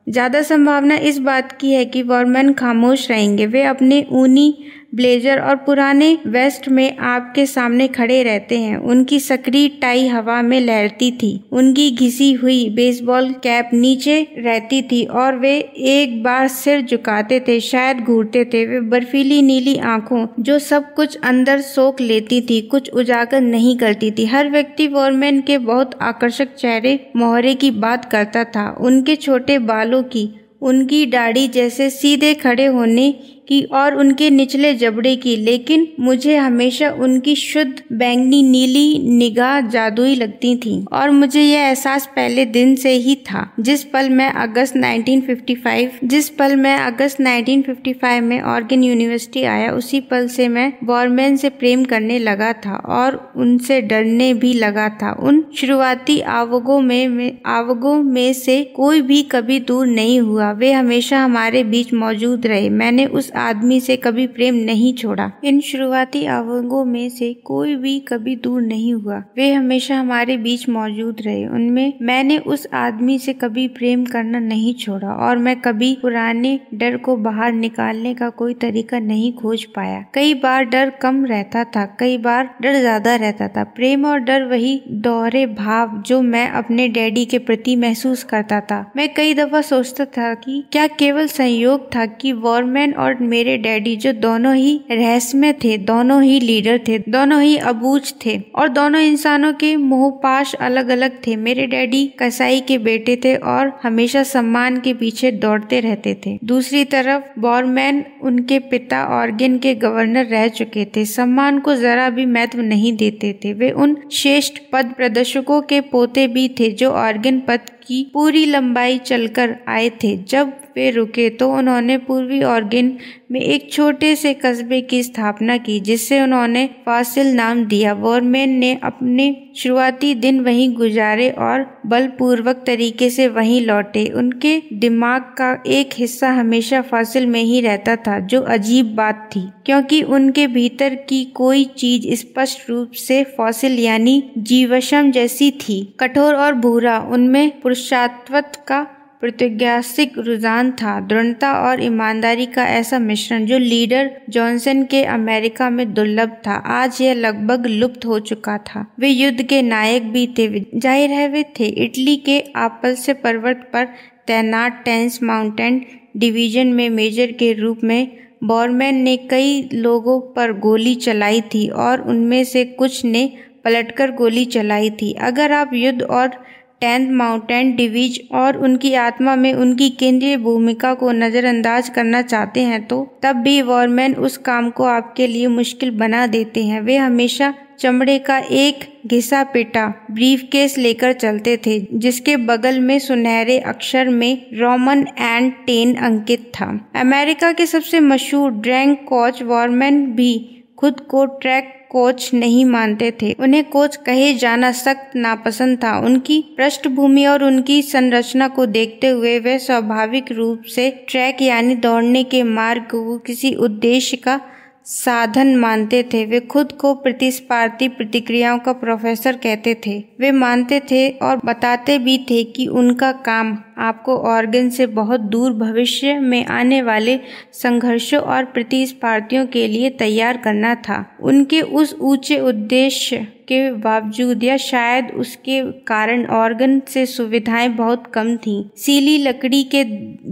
ज़्यादा संभावना इस बात की है कि वॉरमैन खामोश रहेंगे। वे अपने ऊनी ब्लेजर और पुराने वेस्ट में आपके सामने खड़े रहते हैं। उनकी सक्रिय टाई हवा में लहरती थी। उनकी घिसी हुई बेसबॉल कैप नीचे रहती थी और वे एक बार सिर झुकाते थे, शायद घूरते थे। वे बर्फीली नीली आँखों जो सब कुछ अंदर सोख लेती थी, कुछ उजागर नहीं करती थी। हर व्यक्ति वॉरमैन के बहुत आकर्षक चेहरे, मोहरे की बात करता था। उनके छोटे बालों की, उनकी दाढ़ी जैसे सीधे खड़े होने की और उनके निचले जबड़े की लेकिन मुझे हमेशा उनकी शुद्ध बैंगनी नीली निगाह जादुई लगती थी और मुझे यह एहसास पहले दिन से ही था। जिस पल मैं अगस्त 1955 जिस पल मैं अगस्त 1955 में ऑर्गन यूनिवर्सिटी आया उसी पल से मैं वॉरमैन से प्रेम करने लगा था और उनसे डरने भी लगा था। उन शुरुआती आवगों में, में आवगों में से कोई भी कभी दूर नहीं हुआ। वे हमेशा हमारे बीच मौजूद रहे। मैंने उस आदमी से कभी प्रेम नहीं छोड़ा। इन शुरुआती आवगों में से कोई भी कभी दूर नहीं हुआ। वे हमेशा हमारे बीच मौजूद रहे। उनमें मैंने उस आदमी से कभी प्रेम करना नहीं छोड़ा और मैं कभी पुराने डर को बाहर निकालने का कोई तरीका नहीं खोज पाया। कई बार डर कम रहता था, कई बार डर ज़्यादा रहता था। प्रेम और डर वही दोहरे भाव जो मैं अपने डैडी के प्रति महसूस करता था। मैं कई दफ़ा सोचता था कि क्या केवल संयोग था कि वॉरमैन और मेरे डैडी जो दोनों ही रहस्यमय थे, दोनों ही लीडर थे, दोनों ही अबूझ थे और दोनों इंसानों के मोहपाश अलग अलग थे। मेरे डैडी कसाई के बेटे थे और हमेशा सम्मान के पीछे दौड़ते रहते थे। दूसरी तरफ़, बॉरमैन उनके पिता ऑर्गेन के गवर्नर रह चुके थे। सम्मान को जरा भी महत्व नहीं देते थे। वे उन श्रेष्ठ पद प्रदर्शकों के पोते भी थे जो ऑर्गेन पद की पूरी लंबाई चलकर आए थे। जब वे रुके तो उन्होंने पूर्वी ऑर्गेन में एक छोटे से कस्बे की स्थापना की, जिससे उन्होंने फासिल नाम दिया। वॉरमैन ने अपने शुरुआती दिन वहीं गुजारे और बलपूर्वक तरीके से वहीं लौटे। उनके दिमाग का एक हिस्सा हमेशा फासिल में ही रहता था, जो अजीब बात थी, क्योंकि उनके भीतर की कोई चीज़ स्पष्ट रूप से फॉसिल यानी जीवशम जैसी थी। कठोर और भूरा, उनमें पुरुषात्वत का प्रतिज्ञासिक रुझान था। दृढ़ता और ईमानदारी का ऐसा मिश्रण जो लीडर जॉनसन के अमेरिका में दुर्लभ था, आज यह लगभग लुप्त हो चुका था। वे युद्ध के नायक भी थे। ज़ाहिर है वे थे। इटली के आपल से पर्वत पर तैनात टेंस माउंटेन डिवीज़न में मेजर के रूप में बॉरमैन ने कई लोगों पर गोली चलाई थी और उनमें से कुछ ने पलटकर गोली चलाई थी। अगर आप युद्ध और टेंथ माउंटेन डिवीज और उनकी आत्मा में उनकी केंद्रीय भूमिका को नजरअंदाज करना चाहते हैं तो तब भी वॉरमैन उस काम को आपके लिए मुश्किल बना देते हैं। वे हमेशा चमड़े का एक घिसा पेटा ब्रीफ केस लेकर चलते थे, जिसके बगल में सुनहरे अक्षर में रोमन एंड टेन अंकित था। अमेरिका के सबसे मशहूर ड्रैंक कोच वॉरमैन भी खुद को ट्रैक कोच नहीं मानते थे। उन्हें कोच कहे जाना सख्त, नापसंद था। उनकी पृष्ठभूमि और उनकी संरचना को देखते हुए वे स्वाभाविक रूप से ट्रैक यानी दौड़ने के मार्ग को किसी उद्देश्य का साधन मानते थे। वे खुद को प्रतिस्पर्धी प्रतिक्रियाओं का प्रोफेसर कहते थे। वे मानते थे और बताते भी थे कि उनका काम आपको ऑर्गन से बहुत दूर भविष्य में आने वाले संघर्षों और प्रतिस्पर्धियों के लिए तैयार करना था। उनके उस ऊँचे उद्देश्य के बावजूद या शायद उसके कारण ऑर्गन से सुविधाएँ बहुत कम थीं। सीली लकड़ी के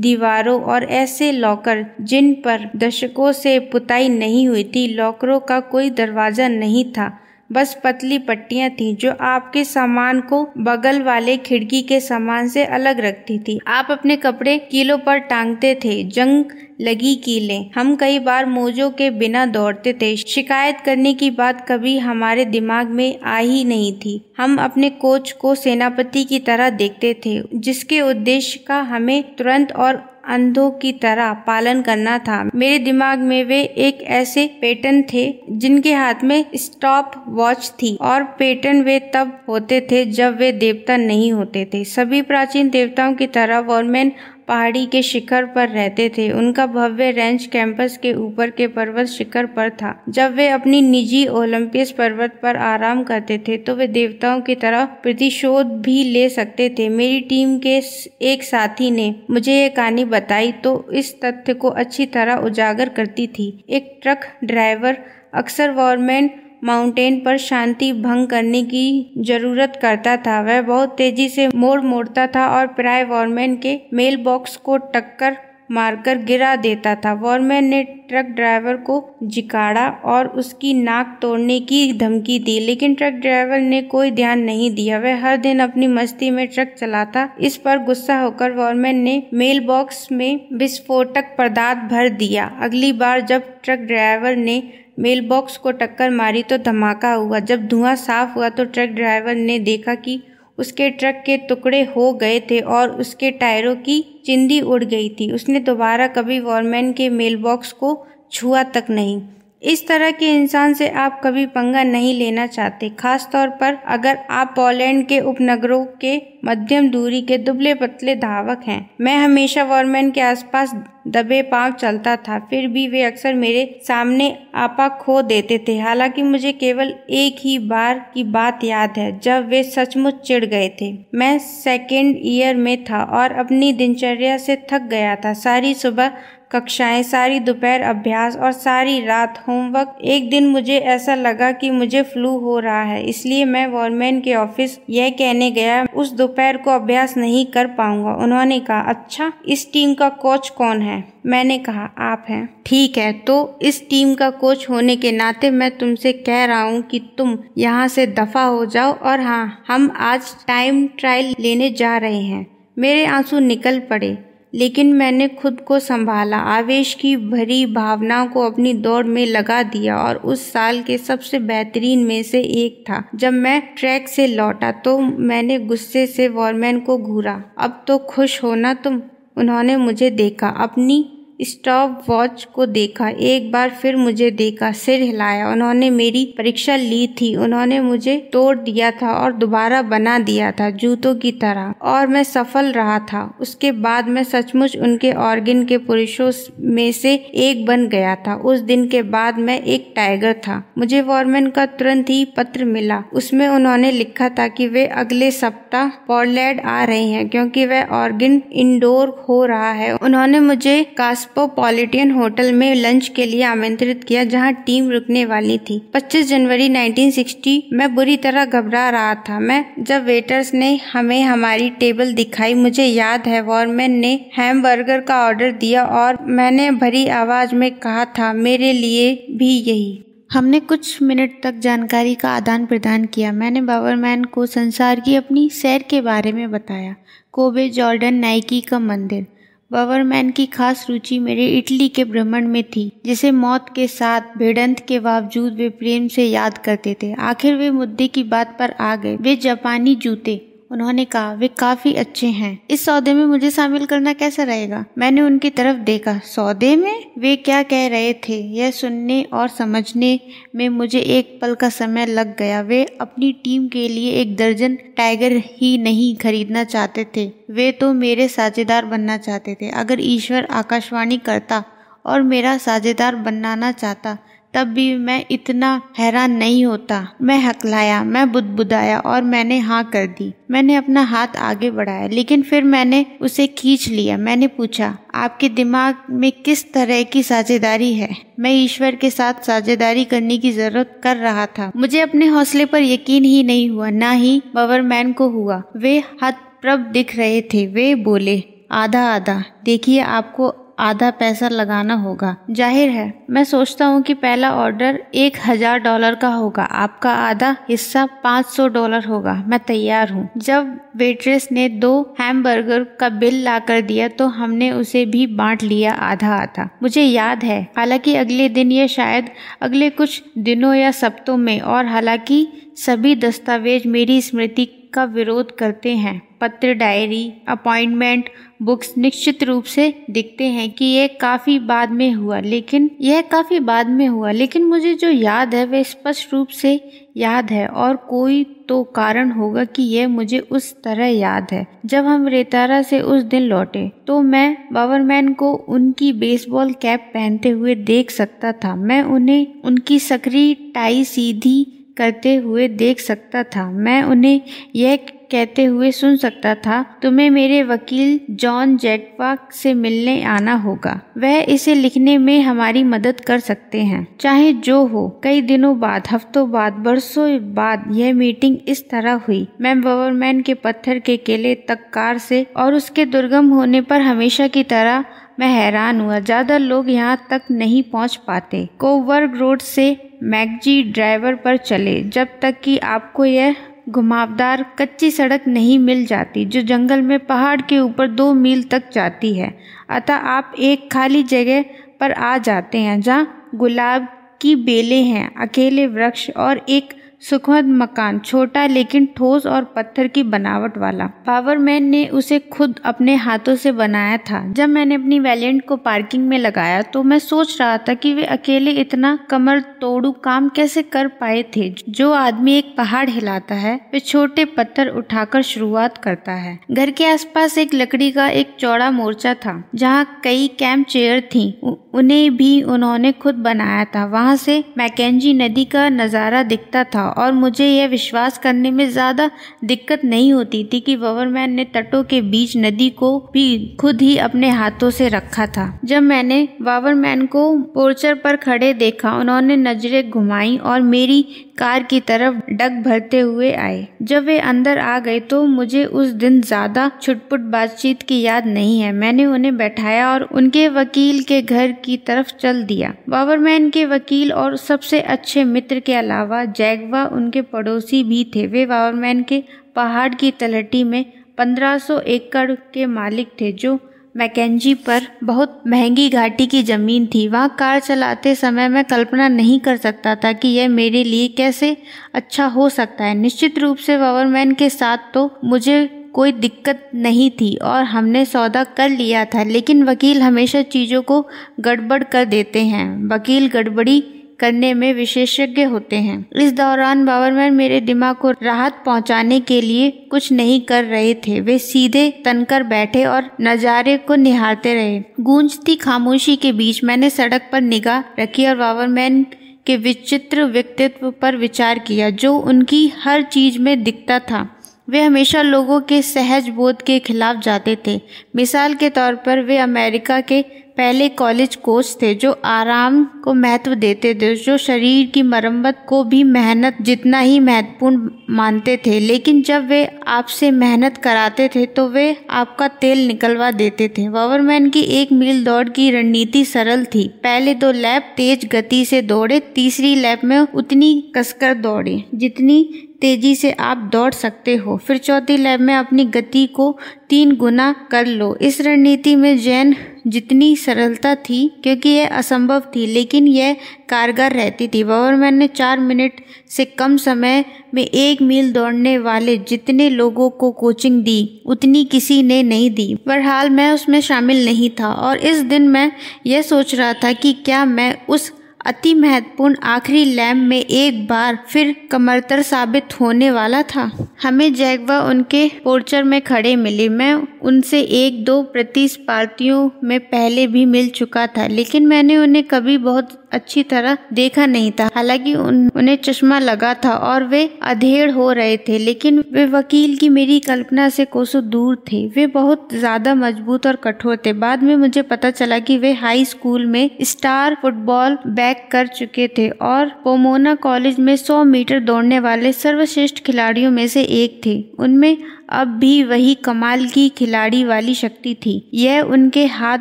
दीवारों और ऐसे लॉकर जिन पर दशकों से पुताई नहीं हुई थी लॉकरों का कोई दरवाज़ा नहीं था बस पतली पट्टियाँ थीं, जो आपके सामान को बगल वाले खिड़की के सामान से अलग रखती थी। आप अपने कपड़े कीलों पर टांगते थे, जंग लगी कीले। हम कई बार मोजों के बिना दौड़ते थे। शिकायत करने की बात कभी हमारे दिमाग में आ ही नहीं थी। हम अपने कोच को सेनापति की तरह देखते थे, जिसके उद्देश्य का हमें तुरंत और अंधों की तरह पालन करना था। मेरे दिमाग में वे एक ऐसे पेटर्न थे जिनके हाथ में स्टॉप वॉच थी और पेटर्न वे तब होते थे जब वे देवता नहीं होते थे। सभी प्राचीन देवताओं की तरह वॉरमैन पहाड़ी के शिखर पर रहते थे। उनका भव्य रेंच कैंपस के ऊपर के पर्वत शिखर पर था। जब वे अपनी निजी ओलंपियस पर्वत पर आराम करते थे तो वे देवताओं की तरह प्रतिशोध भी ले सकते थे। मेरी टीम के एक साथी ने मुझे ये कहानी बताई तो इस तथ्य को अच्छी तरह उजागर करती थी। एक ट्रक ड्राइवर, अक्सर वॉरमैन माउंटेन पर शांति भंग करने की ज़रूरत करता था। वह बहुत तेज़ी से मोड़ मोड़ता था और प्राय वॉरमैन के मेल बॉक्स को टक्कर मारकर गिरा देता था। वॉरमैन ने ट्रक ड्राइवर को जिकाड़ा और उसकी नाक तोड़ने की धमकी दी, लेकिन ट्रक ड्राइवर ने कोई ध्यान नहीं दिया। वह हर दिन अपनी मस्ती में ट्रक चलाता। इस पर गुस्सा होकर वॉरमैन ने मेल बॉक्स में विस्फोटक पदार्थ भर दिया। अगली बार जब ट्रक ड्राइवर ने मेल बॉक्स को टक्कर मारी तो धमाका हुआ। जब धुआँ साफ़ हुआ तो ट्रक ड्राइवर ने देखा कि उसके ट्रक के टुकड़े हो गए थे और उसके टायरों की चिंदी उड़ गई थी। उसने दोबारा कभी वॉरमैन के मेलबॉक्स को छुआ तक नहीं। इस तरह के इंसान से आप कभी पंगा नहीं लेना चाहते। खास तौर पर अगर आप पोलैंड के उपनगरों के मध्यम दूरी के दुबले पतले धावक हैं। मैं हमेशा वॉरमैन के आसपास दबे पाँव चलता था, फिर भी वे अक्सर मेरे सामने आपा खो देते थे। हालाँकि मुझे केवल एक ही बार की बात याद है, जब वे सचमुच चिढ़ गए थे। मैं सेकेंड ईयर में था और अपनी दिनचर्या से थक गया था। सारी सुबह कक्षाएँ, सारी दोपहर अभ्यास और सारी रात होमवर्क। एक दिन मुझे ऐसा लगा कि मुझे फ्लू हो रहा है, इसलिए मैं वॉरमैन के ऑफ़िस यह कहने गया, उस दोपहर को अभ्यास नहीं कर पाऊँगा। उन्होंने कहा अच्छा इस टीम का कोच कौन है? मैंने कहा, आप हैं। ठीक है तो इस टीम का कोच होने के नाते मैं तुमसे कह रहा हूँ कि तुम यहाँ से दफ़ा हो जाओ और हाँ हम आज टाइम ट्रायल लेने जा रहे हैं। मेरे आँसू निकल पड़े। लेकिन मैंने खुद को संभाला। आवेश की भरी भावनाओं को अपनी दौड़ में लगा दिया और उस साल के सबसे बेहतरीन में से एक था। जब मैं ट्रैक से लौटा तो मैंने गुस्से से वॉरमैन को घूरा। अब तो खुश होना तुम? उन्होंने मुझे देखा। अपनी स्टॉप वॉच को देखा। एक बार फिर मुझे देखा, सिर हिलाया। उन्होंने मेरी परीक्षा ली थी। उन्होंने मुझे तोड़ दिया था और दोबारा बना दिया था जूतों की तरह। और मैं सफल रहा था। उसके बाद मैं सचमुच उनके ऑर्गन के पुरुषों में से एक बन गया था। उस दिन के बाद मैं एक टाइगर था। मुझे वॉरमैन का तुरंत ही पत्र मिला। उसमें उन्होंने लिखा था कि वे अगले सप्ताह पोर्टलैंड आ रहे हैं क्योंकि वह ऑर्गन इंडोर हो रहा है। उन्होंने मुझे कास कॉस्मोपॉलिटन होटल में लंच के लिए आमंत्रित किया, जहाँ टीम रुकने वाली थी। 25 जनवरी 1960 मैं बुरी तरह घबरा रहा था। मैं, जब वेटर्स ने हमें हमारी टेबल दिखाई, मुझे याद है वॉरमैन ने हैमबर्गर का ऑर्डर दिया, और मैंने भरी आवाज़ में कहा था, मेरे लिए भी यही। हमने कुछ मिनट तक जानकारी का आदान प्रदान किया। मैंने बाबरमैन को संसार की अपनी सैर के बारे में बताया। कोबे जॉर्डन नाइकी का मंदिर। बवरमैन की खास रुचि मेरे इटली के भ्रमण में थी, जिसे मौत के साथ भिड़ंत के बावजूद वे प्रेम से याद करते थे। आखिर वे मुद्दे की बात पर आ गए। वे जापानी जूते। उन्होंने कहा, वे काफ़ी अच्छे हैं। इस सौदे में मुझे शामिल करना कैसा रहेगा? मैंने उनकी तरफ़ देखा, सौदे में? वे क्या कह रहे थे? यह सुनने और समझने में मुझे एक पल का समय लग गया। वे अपनी टीम के लिए एक दर्जन टाइगर ही नहीं खरीदना चाहते थे। वे तो मेरे साझेदार बनना चाहते थे। अगर ईश्वर आकाशवाणी करता और मेरा साझेदार बनाना चाहता तब भी मैं इतना हैरान नहीं होता। मैं हकलाया, मैं बुदबुदाया और मैंने हाँ कर दी। मैंने अपना हाथ आगे बढ़ाया, लेकिन फिर मैंने उसे खींच लिया। मैंने पूछा, आपके दिमाग में किस तरह की साझेदारी है? मैं ईश्वर के साथ साझेदारी करने की ज़रूरत कर रहा था। मुझे अपने हौसले पर यकीन ही नहीं हुआ, ना ही बवरमैन को हुआ। वे हाथ प्रभ दिख रहे थे। वे बोले आधा आधा देखिए आपको आधा पैसा लगाना होगा। ज़ाहिर है, मैं सोचता हूँ कि पहला ऑर्डर एक हज़ार डॉलर का होगा। आपका आधा हिस्सा पाँच सौ डॉलर होगा। मैं तैयार हूँ। जब वेट्रेस ने दो हैमबर्गर का बिल ला कर दिया तो हमने उसे भी बांट लिया आधा आधा मुझे याद है, हालाँकि अगले दिन या शायद अगले कुछ दिनों या सप्तों में, और हालाँकि सभी दस्तावेज़ मेरी स्मृति का विरोध करते हैं। पत्र, डायरी, अपॉइंटमेंट, बुक्स निश्चित रूप से दिखते हैं कि यह काफ़ी बाद में हुआ। लेकिन यह काफ़ी बाद में हुआ। लेकिन मुझे जो याद है, वह स्पष्ट रूप से याद है और कोई तो कारण होगा कि यह मुझे उस तरह याद है। जब हम रेतारा से उस दिन लौटे तो मैं बावरमैन को उनकी बेसबॉल कैप पहनते हुए देख सकता था। मैं उन्हें, उनकी सकरी टाई सीधी करते हुए देख सकता था। मैं उन्हें यह कहते हुए सुन सकता था, तुम्हें मेरे वकील जॉन जेटवाक से मिलने आना होगा। वह इसे लिखने में हमारी मदद कर सकते हैं। चाहे जो हो, कई दिनों बाद, हफ्तों बाद, बरसों बाद यह मीटिंग इस तरह हुई। मैं बवरमैन के पत्थर के केले तक कार से और उसके दुर्गम होने पर हमेशा की तरह मैं हैरान हुआ। ज़्यादा लोग यहाँ तक नहीं पहुँच पाते। कोवर्ग रोड से मैगजी ड्राइवर पर चले, जब तक कि आपको यह घुमावदार कच्ची सड़क नहीं मिल जाती, जो जंगल में पहाड़ के ऊपर दो मील तक जाती है। अतः आप एक खाली जगह पर आ जाते हैं, जहाँ गुलाब की बेलें हैं, अकेले वृक्ष और एक सुखद मकान, छोटा लेकिन ठोस और पत्थर की बनावट वाला। पावरमैन ने उसे खुद अपने हाथों से बनाया था। जब मैंने अपनी वैलियंट को पार्किंग में लगाया तो मैं सोच रहा था कि वे अकेले इतना कमर तोड़ू काम कैसे कर पाए थे? जो आदमी एक पहाड़ हिलाता है, वे छोटे पत्थर उठाकर शुरुआत करता है। घर के आसपास एक लकड़ी का एक चौड़ा मोर्चा था, जहाँ कई कैंप चेयर थी। उन्हें भी उन्होंने खुद बनाया था। वहाँ से मैकेजी नदी का नज़ारा दिखता था और मुझे यह विश्वास करने में ज़्यादा दिक्कत नहीं होती थी कि ववरमैन ने तटों के बीच नदी को भी खुद ही अपने हाथों से रखा था। जब मैंने वावरमैन को पोर्चर पर खड़े देखा, उन्होंने नज़रें घुमाई और मेरी कार की तरफ़ डग भरते हुए आए। जब वे अंदर आ गए तो मुझे उस दिन ज़्यादा छुटपुट बातचीत की याद नहीं है। मैंने उन्हें बैठाया और उनके वकील के घर की तरफ़ चल दिया। वावरमैन के वकील और सबसे अच्छे मित्र के अलावा जैगवा उनके पड़ोसी भी थे। वे वावरमैन के पहाड़ की तलहटी में 1500 एकड़ के मालिक थे, जो मैकेजी पर बहुत महँगी घाटी की ज़मीन थी। वहाँ कार चलाते समय मैं कल्पना नहीं कर सकता था कि यह मेरे लिए कैसे अच्छा हो सकता है। निश्चित रूप से ववरमैन के साथ तो मुझे कोई दिक्कत नहीं थी और हमने सौदा कर लिया था, लेकिन वकील हमेशा चीज़ों को गड़बड़ कर देते हैं। वकील गड़बड़ी करने में विशेषज्ञ होते हैं। इस दौरान बाबरमैन मेरे दिमाग को राहत पहुँचाने के लिए कुछ नहीं कर रहे थे। वे सीधे तनकर बैठे और नज़ारे को निहारते रहे। गूंजती खामोशी के बीच। मैंने सड़क पर निगाह रखी और बाबरमैन के विचित्र व्यक्तित्व पर विचार किया, जो उनकी हर चीज़ में दिखता था। वे हमेशा लोगों के सहज बोध के खिलाफ जाते थे। मिसाल के तौर पर वे अमेरिका के पहले कॉलेज कोच थे जो आराम को महत्व देते थे, जो शरीर की मरम्मत को भी मेहनत, जितना ही महत्वपूर्ण मानते थे। लेकिन जब वे आपसे मेहनत कराते थे तो वे आपका तेल निकलवा देते थे। वावरमैन की एक मील दौड़ की रणनीति सरल थी। पहले दो लैप तेज गति से दौड़े, तीसरी लैप में उतनी कसकर दौड़े, जितनी तेज़ी से आप दौड़ सकते हो। फिर चौथी लैब में अपनी गति को तीन गुना कर लो। इस रणनीति में जैन जितनी सरलता थी, क्योंकि यह असंभव थी, लेकिन यह कारगर रहती थी। गवर्नमेंट ने चार मिनट से कम समय में एक मील दौड़ने वाले जितने लोगों को कोचिंग दी, उतनी किसी ने नहीं दी। बहरहाल, मैं उसमें शामिल नहीं था और इस दिन मैं यह सोच रहा था कि क्या मैं उस अति महत्वपूर्ण आखिरी लैम्प में एक बार फिर कमरतर साबित होने वाला था। हमें जैगवा उनके पोर्चर में खड़े मिले। मैं उनसे एक दो प्रतिस्पर्धियों में पहले भी मिल चुका था, लेकिन मैंने उन्हें कभी बहुत अच्छी तरह देखा नहीं था। हालाँकि उन, उन्हें चश्मा लगा था और वे अधेड़ हो रहे थे लेकिन वे वकील की मेरी कल्पना से कोसों दूर थे। वे बहुत ज़्यादा मज़बूत और कठोर थे। बाद में मुझे पता चला कि वे हाई स्कूल में स्टार फुटबॉल बैक कर चुके थे और पोमोना कॉलेज में 100 मीटर दौड़ने वाले सर्वश्रेष्ठ खिलाड़ियों में से एक थे। उनमें अब भी वही कमाल की खिलाड़ी वाली शक्ति थी। यह उनके हाथ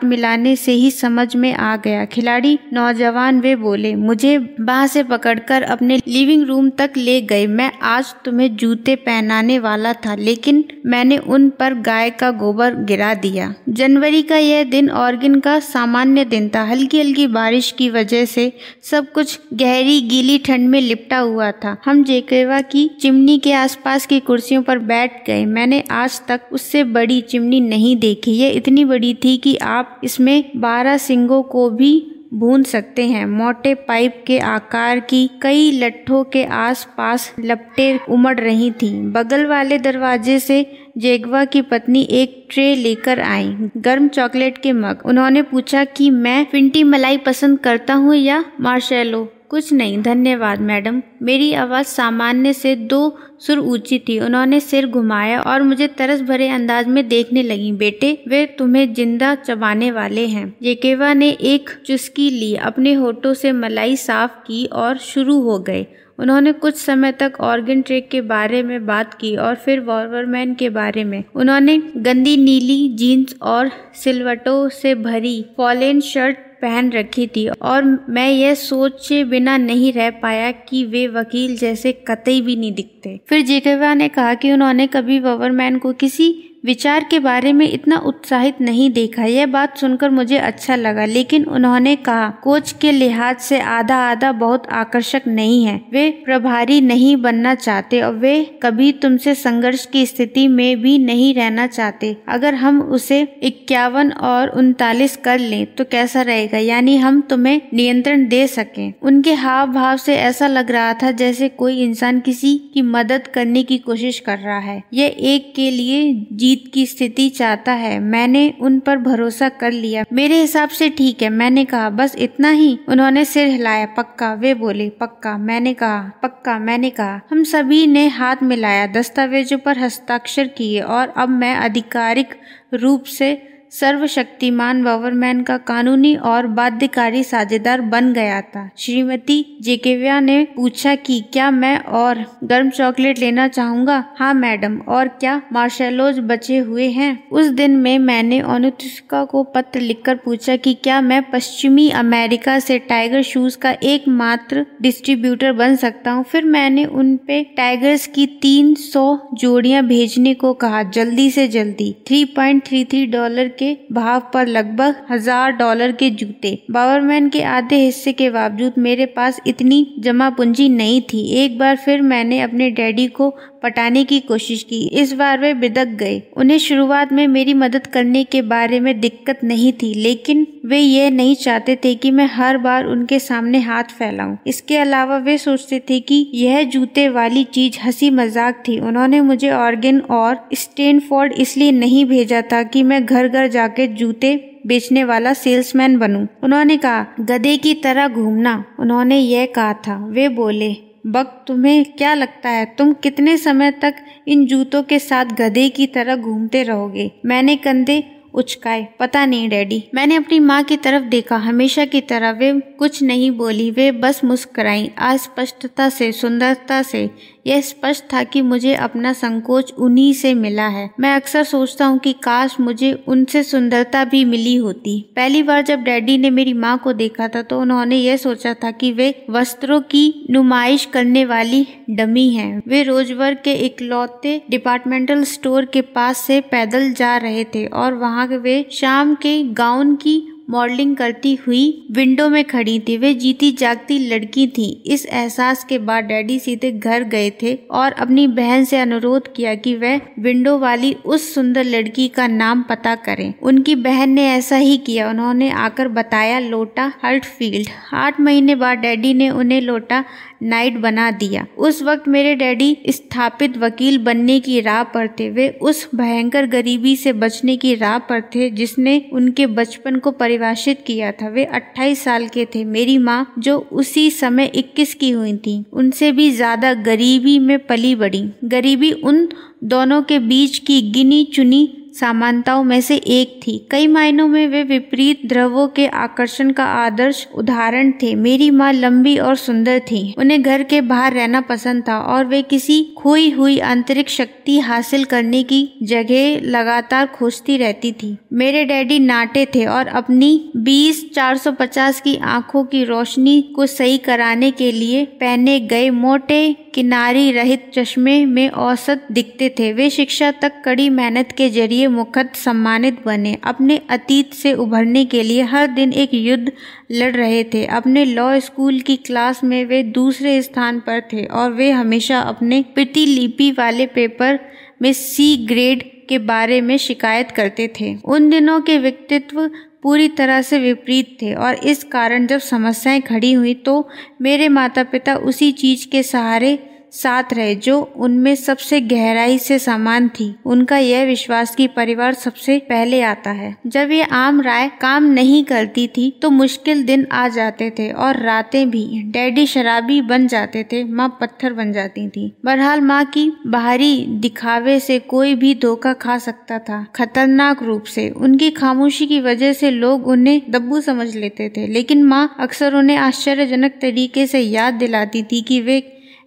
मिलाने से ही समझ में आ गया। खिलाड़ी नौजवान वे बोले, मुझे बाह से पकड़कर अपने लिविंग रूम तक ले गए। मैं आज तुम्हें जूते पहनाने वाला था, लेकिन मैंने उन पर गाय का गोबर गिरा दिया। जनवरी का यह दिन ऑर्गिन का सामान्य दिन था। हल्की हल्की बारिश की वजह से सब कुछ गहरी, गीली, ठंड में लिपटा हुआ था। हम जेकेवा की चिमनी के आसपास की कुर्सियों पर बैठ गए। मैंने आज तक उससे बड़ी चिमनी नहीं देखी। ये इतनी बड़ी थी कि आप इसमें बारह सिंगों को भी भून सकते हैं। मोटे पाइप के आकार की कई लट्ठों के आसपास लपटे उमड़ रही थी। बगल वाले दरवाजे से जेगवा की पत्नी एक ट्रे लेकर आई। गर्म चॉकलेट के मग। उन्होंने पूछा कि मैं फिंटी मलाई पसंद करता हूँ या मार्शेलो? कुछ नहीं। धन्यवाद, मैडम। मेरी आवाज़ सामान्य से दो सुर ऊँची थी। उन्होंने सिर घुमाया और मुझे तरस भरे अंदाज में देखने लगी। बेटे, वे तुम्हें ज़िंदा चबाने वाले हैं। येकेवा ने एक चुस्की ली, अपने होठों से मलाई साफ़ की और शुरू हो गए। उन्होंने कुछ समय तक ऑर्गन ट्रेक के बारे में बात की और फिर वॉरवरमैन के बारे में। उन्होंने गंदी नीली जीन्स और सिलवटों से भरी फॉलेन शर्ट पहन रखी थी और मैं यह सोचे बिना नहीं रह पाया कि वे वकील जैसे कतई भी नहीं दिखते। फिर जेकेवा ने कहा कि उन्होंने कभी वॉवरमैन को किसी विचार के बारे में इतना उत्साहित नहीं देखा। यह बात सुनकर मुझे अच्छा लगा, लेकिन उन्होंने कहा, कोच के लिहाज से आधा आधा बहुत आकर्षक नहीं है। वे प्रभारी नहीं बनना चाहते और वे कभी तुमसे संघर्ष की स्थिति में भी नहीं रहना चाहते। अगर हम उसे इक्यावन और उनतालीस कर लें तो कैसा रहेगा? यानी हम तुम्हें नियंत्रण दे सकें। उनके हाव भाव से ऐसा लग रहा था जैसे कोई इंसान किसी की मदद करने की कोशिश कर रहा है। यह एक के लिए जी जीत की स्थिति चाहता है। मैंने उन पर भरोसा कर लिया। मेरे हिसाब से ठीक है। मैंने कहा, बस इतना ही। उन्होंने सिर हिलाया। पक्का। वे बोले। पक्का। मैंने कहा। पक्का। मैंने कहा। हम सभी ने हाथ मिलाया। दस्तावेजों पर हस्ताक्षर किए और अब मैं आधिकारिक रूप से सर्वशक्तिमान गवर्नमेंट का कानूनी और बाध्यकारी साझेदार बन गया था। श्रीमती जेकेविया ने पूछा कि क्या मैं और गर्म चॉकलेट लेना चाहूँगा? हाँ मैडम, और क्या मार्शलोज बचे हुए हैं? उस दिन में मैंने अनुष्का को पत्र लिखकर पूछा कि क्या मैं पश्चिमी अमेरिका से टाइगर शूज़ का एकमात्र डिस्ट्रीब्यूटर बन सकता हूँ? फिर मैंने उन पे टाइगर्स की तीन सौ भेजने को कहा, जल्दी से जल्दी। Three point three three dollar के भाव पर लगभग हज़ार डॉलर के जूते। बावरमैन के आधे हिस्से के बावजूद मेरे पास इतनी जमा पूंजी नहीं थी। एक बार फिर मैंने अपने डैडी को पटाने की कोशिश की। इस बार वे बिदक गए। उन्हें शुरुआत में मेरी मदद करने के बारे में दिक्कत नहीं थी, लेकिन वे ये नहीं चाहते थे कि मैं हर बार उनके सामने हाथ फैलाऊं। इसके अलावा वे सोचते थे कि यह जूते वाली चीज़ हँसी मज़ाक थी। उन्होंने मुझे ऑर्गेन और स्टेनफोर्ड इसलिए नहीं भेजा था कि मैं घर घर जाके जूते बेचने वाला सेल्समैन बनूं। उन्होंने कहा, गधे की तरह घूमना। उन्होंने यह कहा था। वे बोले बक तुम्हें क्या लगता है, तुम कितने समय तक इन जूतों के साथ गधे की तरह घूमते रहोगे? मैंने कंधे उचकाए, पता नहीं, डैडी। मैंने अपनी माँ की तरफ़ देखा, हमेशा की तरह वे कुछ नहीं बोली, वे बस मुस्कुराई। अस्पष्टता से, सुंदरता से यह स्पष्ट था कि मुझे अपना संकोच उन्हीं से मिला है मैं अक्सर सोचता हूँ कि काश मुझे उनसे सुंदरता भी मिली होती पहली बार जब डैडी ने मेरी माँ को देखा था तो उन्होंने यह सोचा था कि वे वस्त्रों की नुमाइश करने वाली डमी हैं। वे रोजवर के इकलौते डिपार्टमेंटल स्टोर के पास से पैदल जा रहे थे और वहाँ वे शाम के गाउन की मॉडलिंग करती हुई विंडो में खड़ी थी। वे जीती जागती लड़की थी। इस एहसास के बाद डैडी सीधे घर गए थे और अपनी बहन से अनुरोध किया कि वह विंडो वाली उस सुंदर लड़की का नाम पता करें। उनकी बहन ने ऐसा ही किया। उन्होंने आकर बताया, लोटा हर्ट फ़ील्ड आठ महीने बाद डैडी ने उन्हें लोटा नाइट बना दिया। उस वक्त मेरे डैडी स्थापित वकील बनने की राह पर थे। वे उस भयंकर गरीबी से बचने की राह पर थे जिसने उनके बचपन को परिभाषित किया था। वे 28 साल के थे। मेरी माँ, जो उसी समय 21 की हुई थी, उनसे भी ज़्यादा गरीबी में पली बड़ी। गरीबी उन दोनों के बीच की गिनी चुनी समानताओं में से एक थी। कई मायनों में वे विपरीत द्रवों के आकर्षण का आदर्श उदाहरण थे। मेरी माँ लंबी और सुंदर थी। उन्हें घर के बाहर रहना पसंद था और वे किसी खोई हुई आंतरिक शक्ति हासिल करने की जगह लगातार खोजती रहती थी। मेरे डैडी नाटे थे और अपनी बीस चार सौ पचास की आँखों की रोशनी को सही कराने के लिए पहने गए मोटे किनारी रहित चश्मे में औसत दिखते थे। वे शिक्षा तक कड़ी मेहनत के ज़रिए मुखत सम्मानित बने। अपने अतीत से उभरने के लिए हर दिन एक युद्ध लड़ रहे थे। अपने लॉ स्कूल की क्लास में वे दूसरे स्थान पर थे और वे हमेशा अपने प्रतिलिपि वाले पेपर में सी ग्रेड के बारे में शिकायत करते थे। उन दिनों के व्यक्तित्व पूरी तरह से विपरीत थे और इस कारण जब समस्याएँ खड़ी हुई तो मेरे माता पिता उसी चीज़ के सहारे साथ रहे, जो उनमें सबसे गहराई से समान थी। उनका यह विश्वास कि परिवार सबसे पहले आता है। जब ये आम राय काम नहीं करती थी तो मुश्किल दिन आ जाते थे और रातें भी। डैडी शराबी बन जाते थे, माँ पत्थर बन जाती थी। बहरहाल माँ की बाहरी दिखावे से कोई भी धोखा खा सकता था, खतरनाक रूप से। उनकी खामोशी की वजह से लोग उन्हें दब्बू समझ लेते थे, लेकिन माँ अक्सर उन्हें आश्चर्यजनक तरीके से याद दिलाती थी कि वे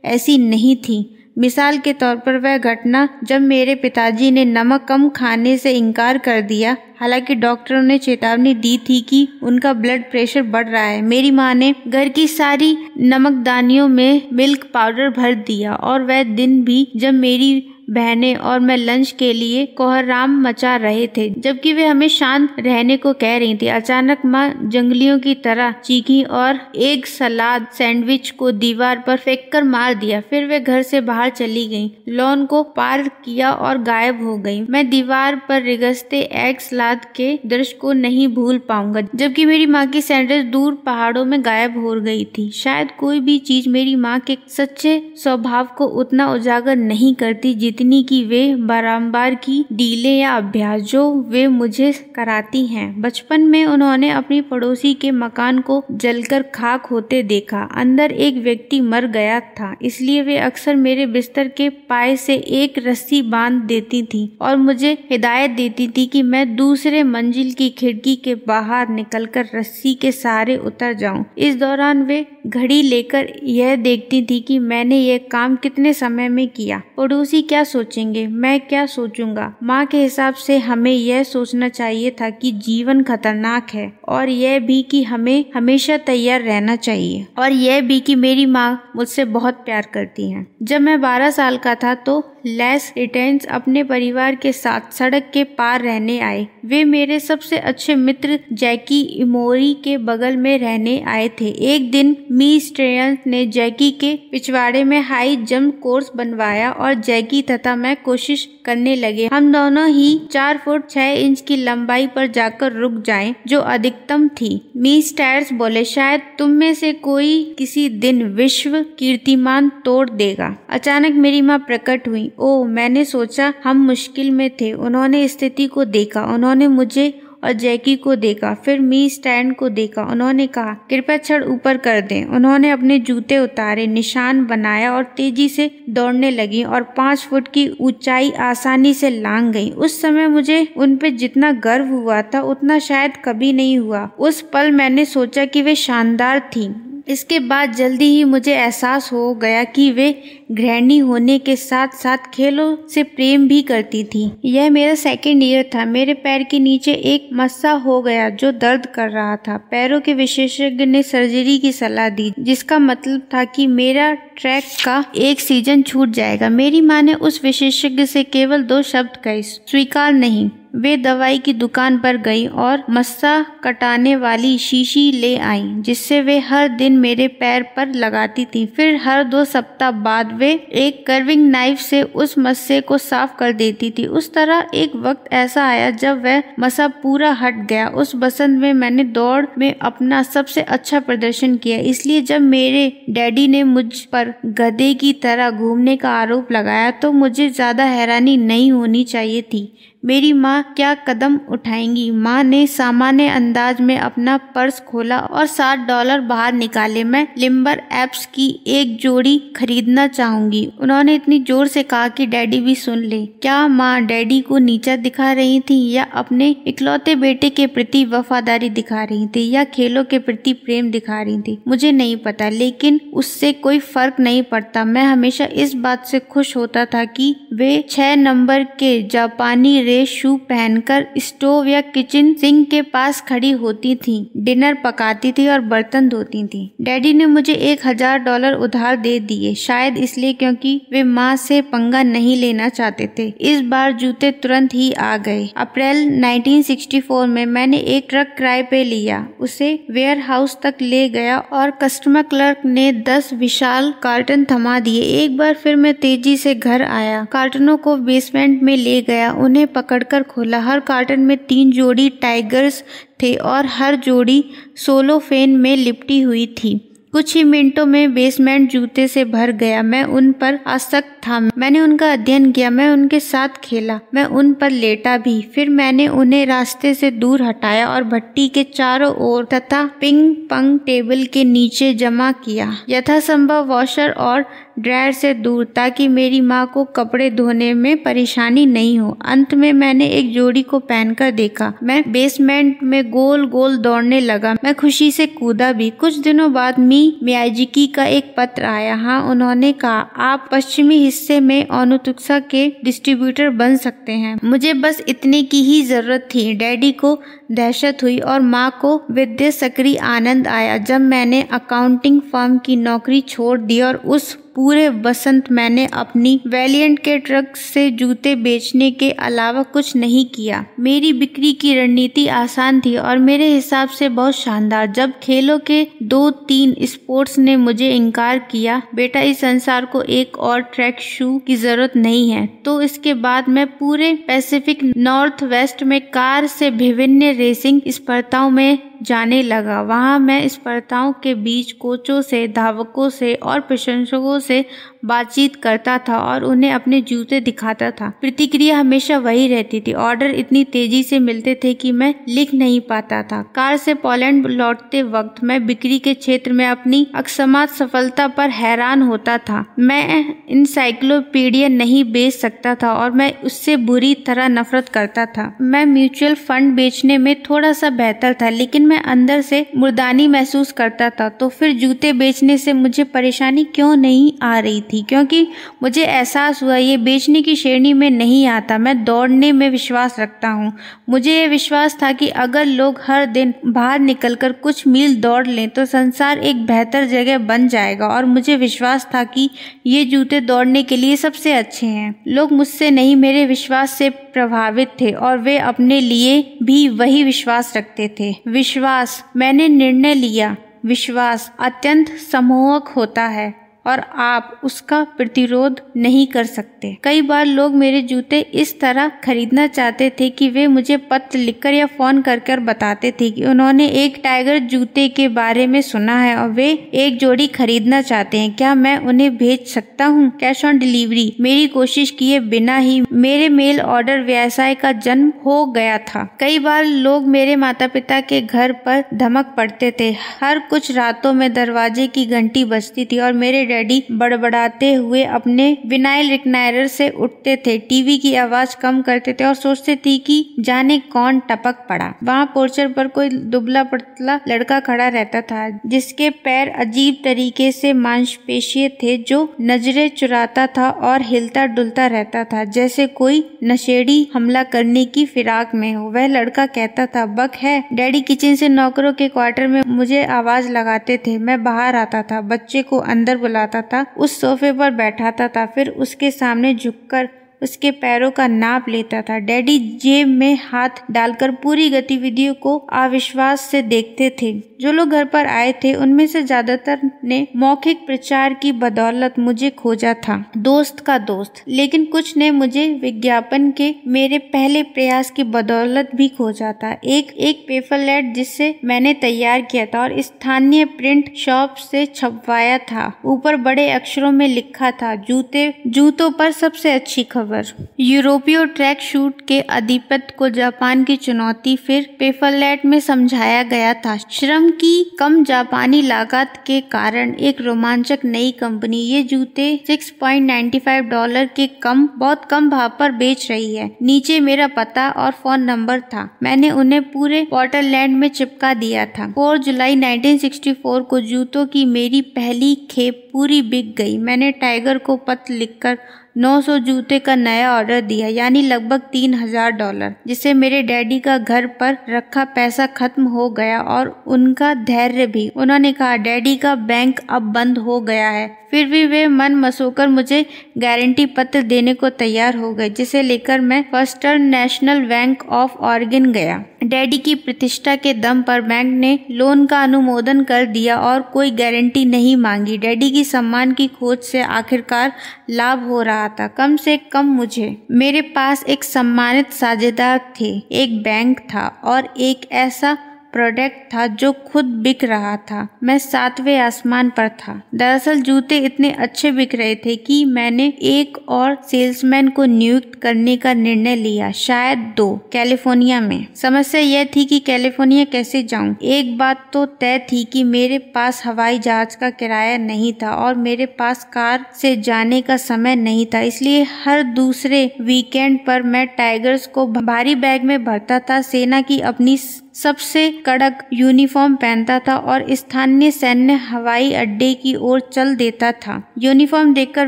ऐसी नहीं थी। मिसाल के तौर पर वह घटना जब मेरे पिताजी ने नमक कम खाने से इनकार कर दिया। हालाँकि डॉक्टरों ने चेतावनी दी थी कि उनका ब्लड प्रेशर बढ़ रहा है। मेरी माँ ने घर की सारी नमकदानियों में मिल्क पाउडर भर दिया और वह दिन भी जब मेरी बहनें और मैं लंच के लिए कोहराम मचा रहे थे जबकि वे हमें शांत रहने को कह रही थी। अचानक माँ जंगलियों की तरह चीखी और एक सलाद सैंडविच को दीवार पर फेंक कर मार दिया। फिर वे घर से बाहर चली गईं, लॉन को पार किया और गायब हो गई। मैं दीवार पर रिगस्ते एग सलाद के दृश्य को नहीं भूल पाऊँगा जबकि मेरी माँ की सैंडविच दूर पहाड़ों में गायब हो गई थी। शायद कोई भी चीज़ मेरी माँ के सच्चे स्वभाव को उतना उजागर नहीं करती की वे बारम्बार की डीले या अभ्यास जो वे मुझे कराती हैं। बचपन में उन्होंने अपनी पड़ोसी के मकान को जलकर खाक होते देखा। अंदर एक व्यक्ति मर गया था, इसलिए वे अक्सर मेरे बिस्तर के पाए से एक रस्सी बाँध देती थी और मुझे हिदायत देती थी कि मैं दूसरे मंजिल की खिड़की के बाहर निकलकर रस्सी के सहारे उतर जाऊँ। इस दौरान वे घड़ी लेकर यह देखती थी कि मैंने यह काम कितने समय में किया। पड़ोसी क्या क्या सोचेंगे? मैं क्या सोचूँगा? माँ के हिसाब से हमें यह सोचना चाहिए था कि जीवन खतरनाक है और यह भी कि हमें हमेशा तैयार रहना चाहिए और यह भी कि मेरी माँ मुझसे बहुत प्यार करती हैं। जब मैं बारह साल का था तो लेस रिटेंस अपने परिवार के साथ सड़क के पार रहने आए। वे मेरे सबसे अच्छे मित्र जैकी इमोरी के बगल में रहने आए थे। एक दिन मी स्ट्रेयन ने जैकी के पिछवाड़े में हाई जंप कोर्स बनवाया और जैकी तथा मैं कोशिश करने लगे। हम दोनों ही चार फुट छह इंच की लंबाई पर जाकर रुक जाएँ, जो अधिकतम थी। मी स्टैर्स बोले शायद तुम में से कोई किसी दिन विश्व कीर्तिमान तोड़ देगा। अचानक मेरी माँ प्रकट हुई। ओ, मैंने सोचा हम मुश्किल में थे। उन्होंने स्थिति को देखा। उन्होंने मुझे और जैकी को देखा। फिर मी स्टैंड को देखा। उन्होंने कहा, कृपया छड़ ऊपर कर दें। उन्होंने अपने जूते उतारे, निशान बनाया और तेज़ी से दौड़ने लगी और पाँच फुट की ऊंचाई आसानी से लांग गई। उस समय मुझे उन पे जितना गर्व हुआ था, उतना शायद कभी नहीं हुआ। उस पल मैंने सोचा कि वे शानदार थी। इसके बाद जल्दी ही मुझे एहसास हो गया कि वे गृहिणी होने के साथ साथ खेलों से प्रेम भी करती थी। यह मेरा सेकेंड ईयर था। मेरे पैर के नीचे एक मस्सा हो गया जो दर्द कर रहा था। पैरों के विशेषज्ञ ने सर्जरी की सलाह दी, जिसका मतलब था कि मेरा ट्रैक का एक सीज़न छूट जाएगा। मेरी माँ ने उस विशेषज्ञ से केवल दो शब्द कहे, स्वीकार नहीं। वे दवाई की दुकान पर गई और मस्सा कटाने वाली शीशी ले आई, जिससे वे हर दिन मेरे पैर पर लगाती थी। फिर हर दो सप्ताह बाद वे एक कर्विंग नाइफ से उस मस्से को साफ़ कर देती थी। उस तरह एक वक्त ऐसा आया जब वह मसा पूरा हट गया। उस बसंत में मैंने दौड़ में अपना सबसे अच्छा प्रदर्शन किया, इसलिए जब मेरे डैडी ने मुझ पर गधे की तरह घूमने का आरोप लगाया तो मुझे ज़्यादा हैरानी नहीं होनी चाहिए थी। मेरी माँ क्या कदम उठाएँगी? माँ ने सामान्य अंदाज में अपना पर्स खोला और सात डॉलर बाहर निकाले। मैं लिम्बर एप्स की एक जोड़ी खरीदना चाहूँगी। उन्होंने इतनी ज़ोर से कहा कि डैडी भी सुन ले। क्या माँ डैडी को नीचा दिखा रही थी या अपने इकलौते बेटे के प्रति वफादारी दिखा रही थी या खेलों के प्रति प्रेम दिखा रही थी? मुझे नहीं पता, लेकिन उससे कोई फ़र्क नहीं पड़ता। मैं हमेशा इस बात से खुश होता था कि वे छह नंबर के जापानी ग्रे शू पहनकर स्टोव या किचन सिंक के पास खड़ी होती थी, डिनर पकाती थी और बर्तन धोती थी। डैडी ने मुझे एक हज़ार डॉलर उधार दे दिए, शायद इसलिए क्योंकि वे माँ से पंगा नहीं लेना चाहते थे। इस बार जूते तुरंत ही आ गए। अप्रैल 1964 में मैंने एक ट्रक किराए पे लिया। उसे वेयर हाउस तक ले गया और कस्टमर क्लर्क ने दस विशाल कार्टन थमा दिए। एक बार फिर मैं तेज़ी से घर आया। कार्टनों को बेसमेंट में ले गया। उन्हें पकड़कर खोला। हर कार्टन में तीन जोड़ी टाइगर्स थे और हर जोड़ी सोलो फेन में लिपटी हुई थी। कुछ ही मिनटों में बेसमेंट जूते से भर गया। मैं उन पर आसक्त था। मैंने उनका अध्ययन किया। मैं उनके साथ खेला। मैं उन पर लेटा भी। फिर मैंने उन्हें रास्ते से दूर हटाया और भट्टी के चारों ओर तथा पिंग पंग टेबल के नीचे जमा किया। यथासंभव वॉशर और ड्रायर से दूर, ताकि मेरी माँ को कपड़े धोने में परेशानी नहीं हो। अंत में मैंने एक जोड़ी को पहनकर देखा। मैं बेसमेंट में गोल गोल दौड़ने लगा। मैं खुशी से कूदा भी। कुछ दिनों बाद मी मियाजिकी का एक पत्र आया। हाँ उन्होंने कहा, आप पश्चिमी हिस्से में अनुतुक्सा के डिस्ट्रीब्यूटर बन सकते हैं। मुझे बस इतने की ही ज़रूरत थी। डैडी को दहशत हुई और माँ को विद्या सक्रिय आनंद आया। जब मैंने अकाउंटिंग फर्म की नौकरी छोड़ दी और उस पूरे बसंत मैंने अपनी वैलियंट के ट्रक से जूते बेचने के अलावा कुछ नहीं किया। मेरी बिक्री की रणनीति आसान थी और मेरे हिसाब से बहुत शानदार। जब खेलों के दो तीन स्पोर्ट्स ने मुझे इनकार किया, बेटा इस संसार को एक और ट्रैक शू की ज़रूरत नहीं है। तो इसके बाद मैं पूरे पैसिफिक नॉर्थ वेस्ट में कार से विभिन्न रेसिंग स्पर्धाओं में जाने लगा। वहाँ मैं स्पर्धाओं के बीच कोचों से, धावकों से और प्रशंसकों से बातचीत करता था और उन्हें अपने जूते दिखाता था। प्रतिक्रिया हमेशा वही रहती थी। ऑर्डर इतनी तेज़ी से मिलते थे कि मैं लिख नहीं पाता था। कार से पोलैंड लौटते वक्त मैं बिक्री के क्षेत्र में अपनी अकस्मात सफलता पर हैरान होता था। मैं इंसाइक्लोपीडिया नहीं बेच सकता था और मैं उससे बुरी तरह नफरत करता था। मैं म्यूचुअल फंड बेचने में थोड़ा सा बेहतर था, लेकिन मैं अंदर से मुर्दानी महसूस करता था तो फिर जूते बेचने से मुझे परेशानी क्यों नहीं आ रही थी? क्योंकि मुझे एहसास हुआ, ये बेचने की श्रेणी में नहीं आता। मैं दौड़ने में विश्वास रखता हूँ। मुझे ये विश्वास था कि अगर लोग हर दिन बाहर निकलकर कुछ मील दौड़ लें तो संसार एक बेहतर जगह बन जाएगा। और मुझे विश्वास था कि ये जूते दौड़ने के लिए सबसे अच्छे हैं। लोग मुझसे नहीं, मेरे विश्वास से प्रभावित थे और वे अपने लिए भी वही विश्वास रखते थे। विश्वास, मैंने निर्णय लिया। विश्वास अत्यंत सम्मोहक होता है। और आप उसका प्रतिरोध नहीं कर सकते। कई बार लोग मेरे जूते इस तरह खरीदना चाहते थे कि वे मुझे पत्र लिखकर या फ़ोन कर कर बताते थे कि उन्होंने एक टाइगर जूते के बारे में सुना है और वे एक जोड़ी खरीदना चाहते हैं। क्या मैं उन्हें भेज सकता हूँ? Cash on delivery. मेरी कोशिश किए बिना ही मेरे मेल ऑर्डर व्यवसाय का जन्म हो गया था। कई बार लोग मेरे माता पिता के घर पर धमक पड़ते थे। हर कुछ रातों में दरवाजे की घंटी बजती थी और मेरे डैडी बड़बड़ाते हुए अपने विनाइल रिकनायर से उठते थे। टीवी की आवाज़ कम करते थे और सोचते थे कि जाने कौन टपक पड़ा। वहाँ पोर्चर पर कोई दुबला पतला लड़का खड़ा रहता था, जिसके पैर अजीब तरीके से मांसपेशीय थे, जो नजरे चुराता था और हिलता डुलता रहता था, जैसे कोई नशेड़ी हमला करने की फिराक में हो। वह लड़का कहता था, बक है, डैडी किचन से नौकरों के क्वार्टर में मुझे आवाज़ लगाते थे, मैं बाहर आता था, बच्चे को अंदर बुला बुलाता था उस सोफे पर बैठाता था फिर उसके सामने झुककर उसके पैरों का नाप लेता था। डैडी जेब में हाथ डालकर पूरी गतिविधियों को अविश्वास से देखते थे। जो लोग घर पर आए थे, उनमें से ज़्यादातर ने मौखिक प्रचार की बदौलत मुझे खोजा था। दोस्त का दोस्त, लेकिन कुछ ने मुझे विज्ञापन के मेरे पहले प्रयास की बदौलत भी खोजा था। एक एक पेपरलेट जिससे मैंने तैयार किया था और स्थानीय प्रिंट शॉप से छपवाया था। ऊपर बड़े अक्षरों में लिखा था, जूते, जूतों पर सबसे अच्छी खबर। खबर यूरोपीय ट्रैक शूट के अधिपत को जापान की चुनौती फिर पेफरलेट में समझाया गया था। श्रम की कम जापानी लागत के कारण एक रोमांचक नई कंपनी, ये जूते 6.95 डॉलर के कम, बहुत कम भाव पर बेच रही है। नीचे मेरा पता और फ़ोन नंबर था। मैंने उन्हें पूरे पोर्टलैंड में चिपका दिया था। 4 जुलाई 1964 को जूतों की मेरी पहली खेप पूरी बिक गई। मैंने टाइगर को पत्र लिखकर 900 जूते का नया ऑर्डर दिया, यानी लगभग तीन हज़ार डॉलर, जिसे मेरे डैडी का घर पर रखा पैसा खत्म हो गया और उनका धैर्य भी। उन्होंने कहा, डैडी का बैंक अब बंद हो गया है। फिर भी वे मन मसोकर मुझे गारंटी पत्र देने को तैयार हो गए, जिसे लेकर मैं First National Bank of Oregon गया। डैडी की प्रतिष्ठा के दम पर बैंक ने लोन का अनुमोदन कर दिया और कोई गारंटी नहीं मांगी। डैडी की सम्मान की खोज से आखिरकार लाभ हो रहा था। कम से कम मुझे, मेरे पास एक सम्मानित साझेदार थे, एक बैंक था और एक ऐसा प्रोडक्ट था जो खुद बिक रहा था। मैं सातवें आसमान पर था। दरअसल जूते इतने अच्छे बिक रहे थे कि मैंने एक और सेल्समैन को नियुक्त करने का निर्णय लिया, शायद दो, कैलिफ़ोर्निया में। समस्या यह थी कि कैलिफ़ोर्निया कैसे जाऊँ? एक बात तो तय थी कि मेरे पास हवाई जहाज़ का किराया नहीं था और मेरे पास कार से जाने का समय नहीं था, इसलिए हर दूसरे वीकेंड पर मैं टाइगर्स को भारी बैग में भरता था। सेना की अपनी सबसे कड़क यूनिफॉर्म पहनता था और स्थानीय सैन्य हवाई अड्डे की ओर चल देता था। यूनिफॉर्म देखकर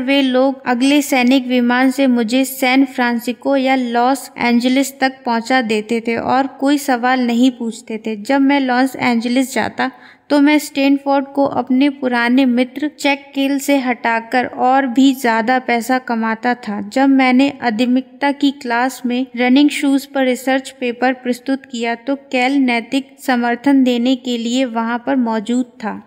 वे लोग अगले सैनिक विमान से मुझे सैन फ्रांसिस्को या लॉस एंजलिस तक पहुँचा देते थे और कोई सवाल नहीं पूछते थे। जब मैं लॉस एंजलिस जाता तो मैं स्टेनफोर्ड को अपने पुराने मित्र चेक केल से हटाकर और भी ज़्यादा पैसा कमाता था, जब मैंने अधिमिकता की क्लास में रनिंग शूज़ पर रिसर्च पेपर प्रस्तुत किया तो कैल नैतिक समर्थन देने के लिए वहाँ पर मौजूद था।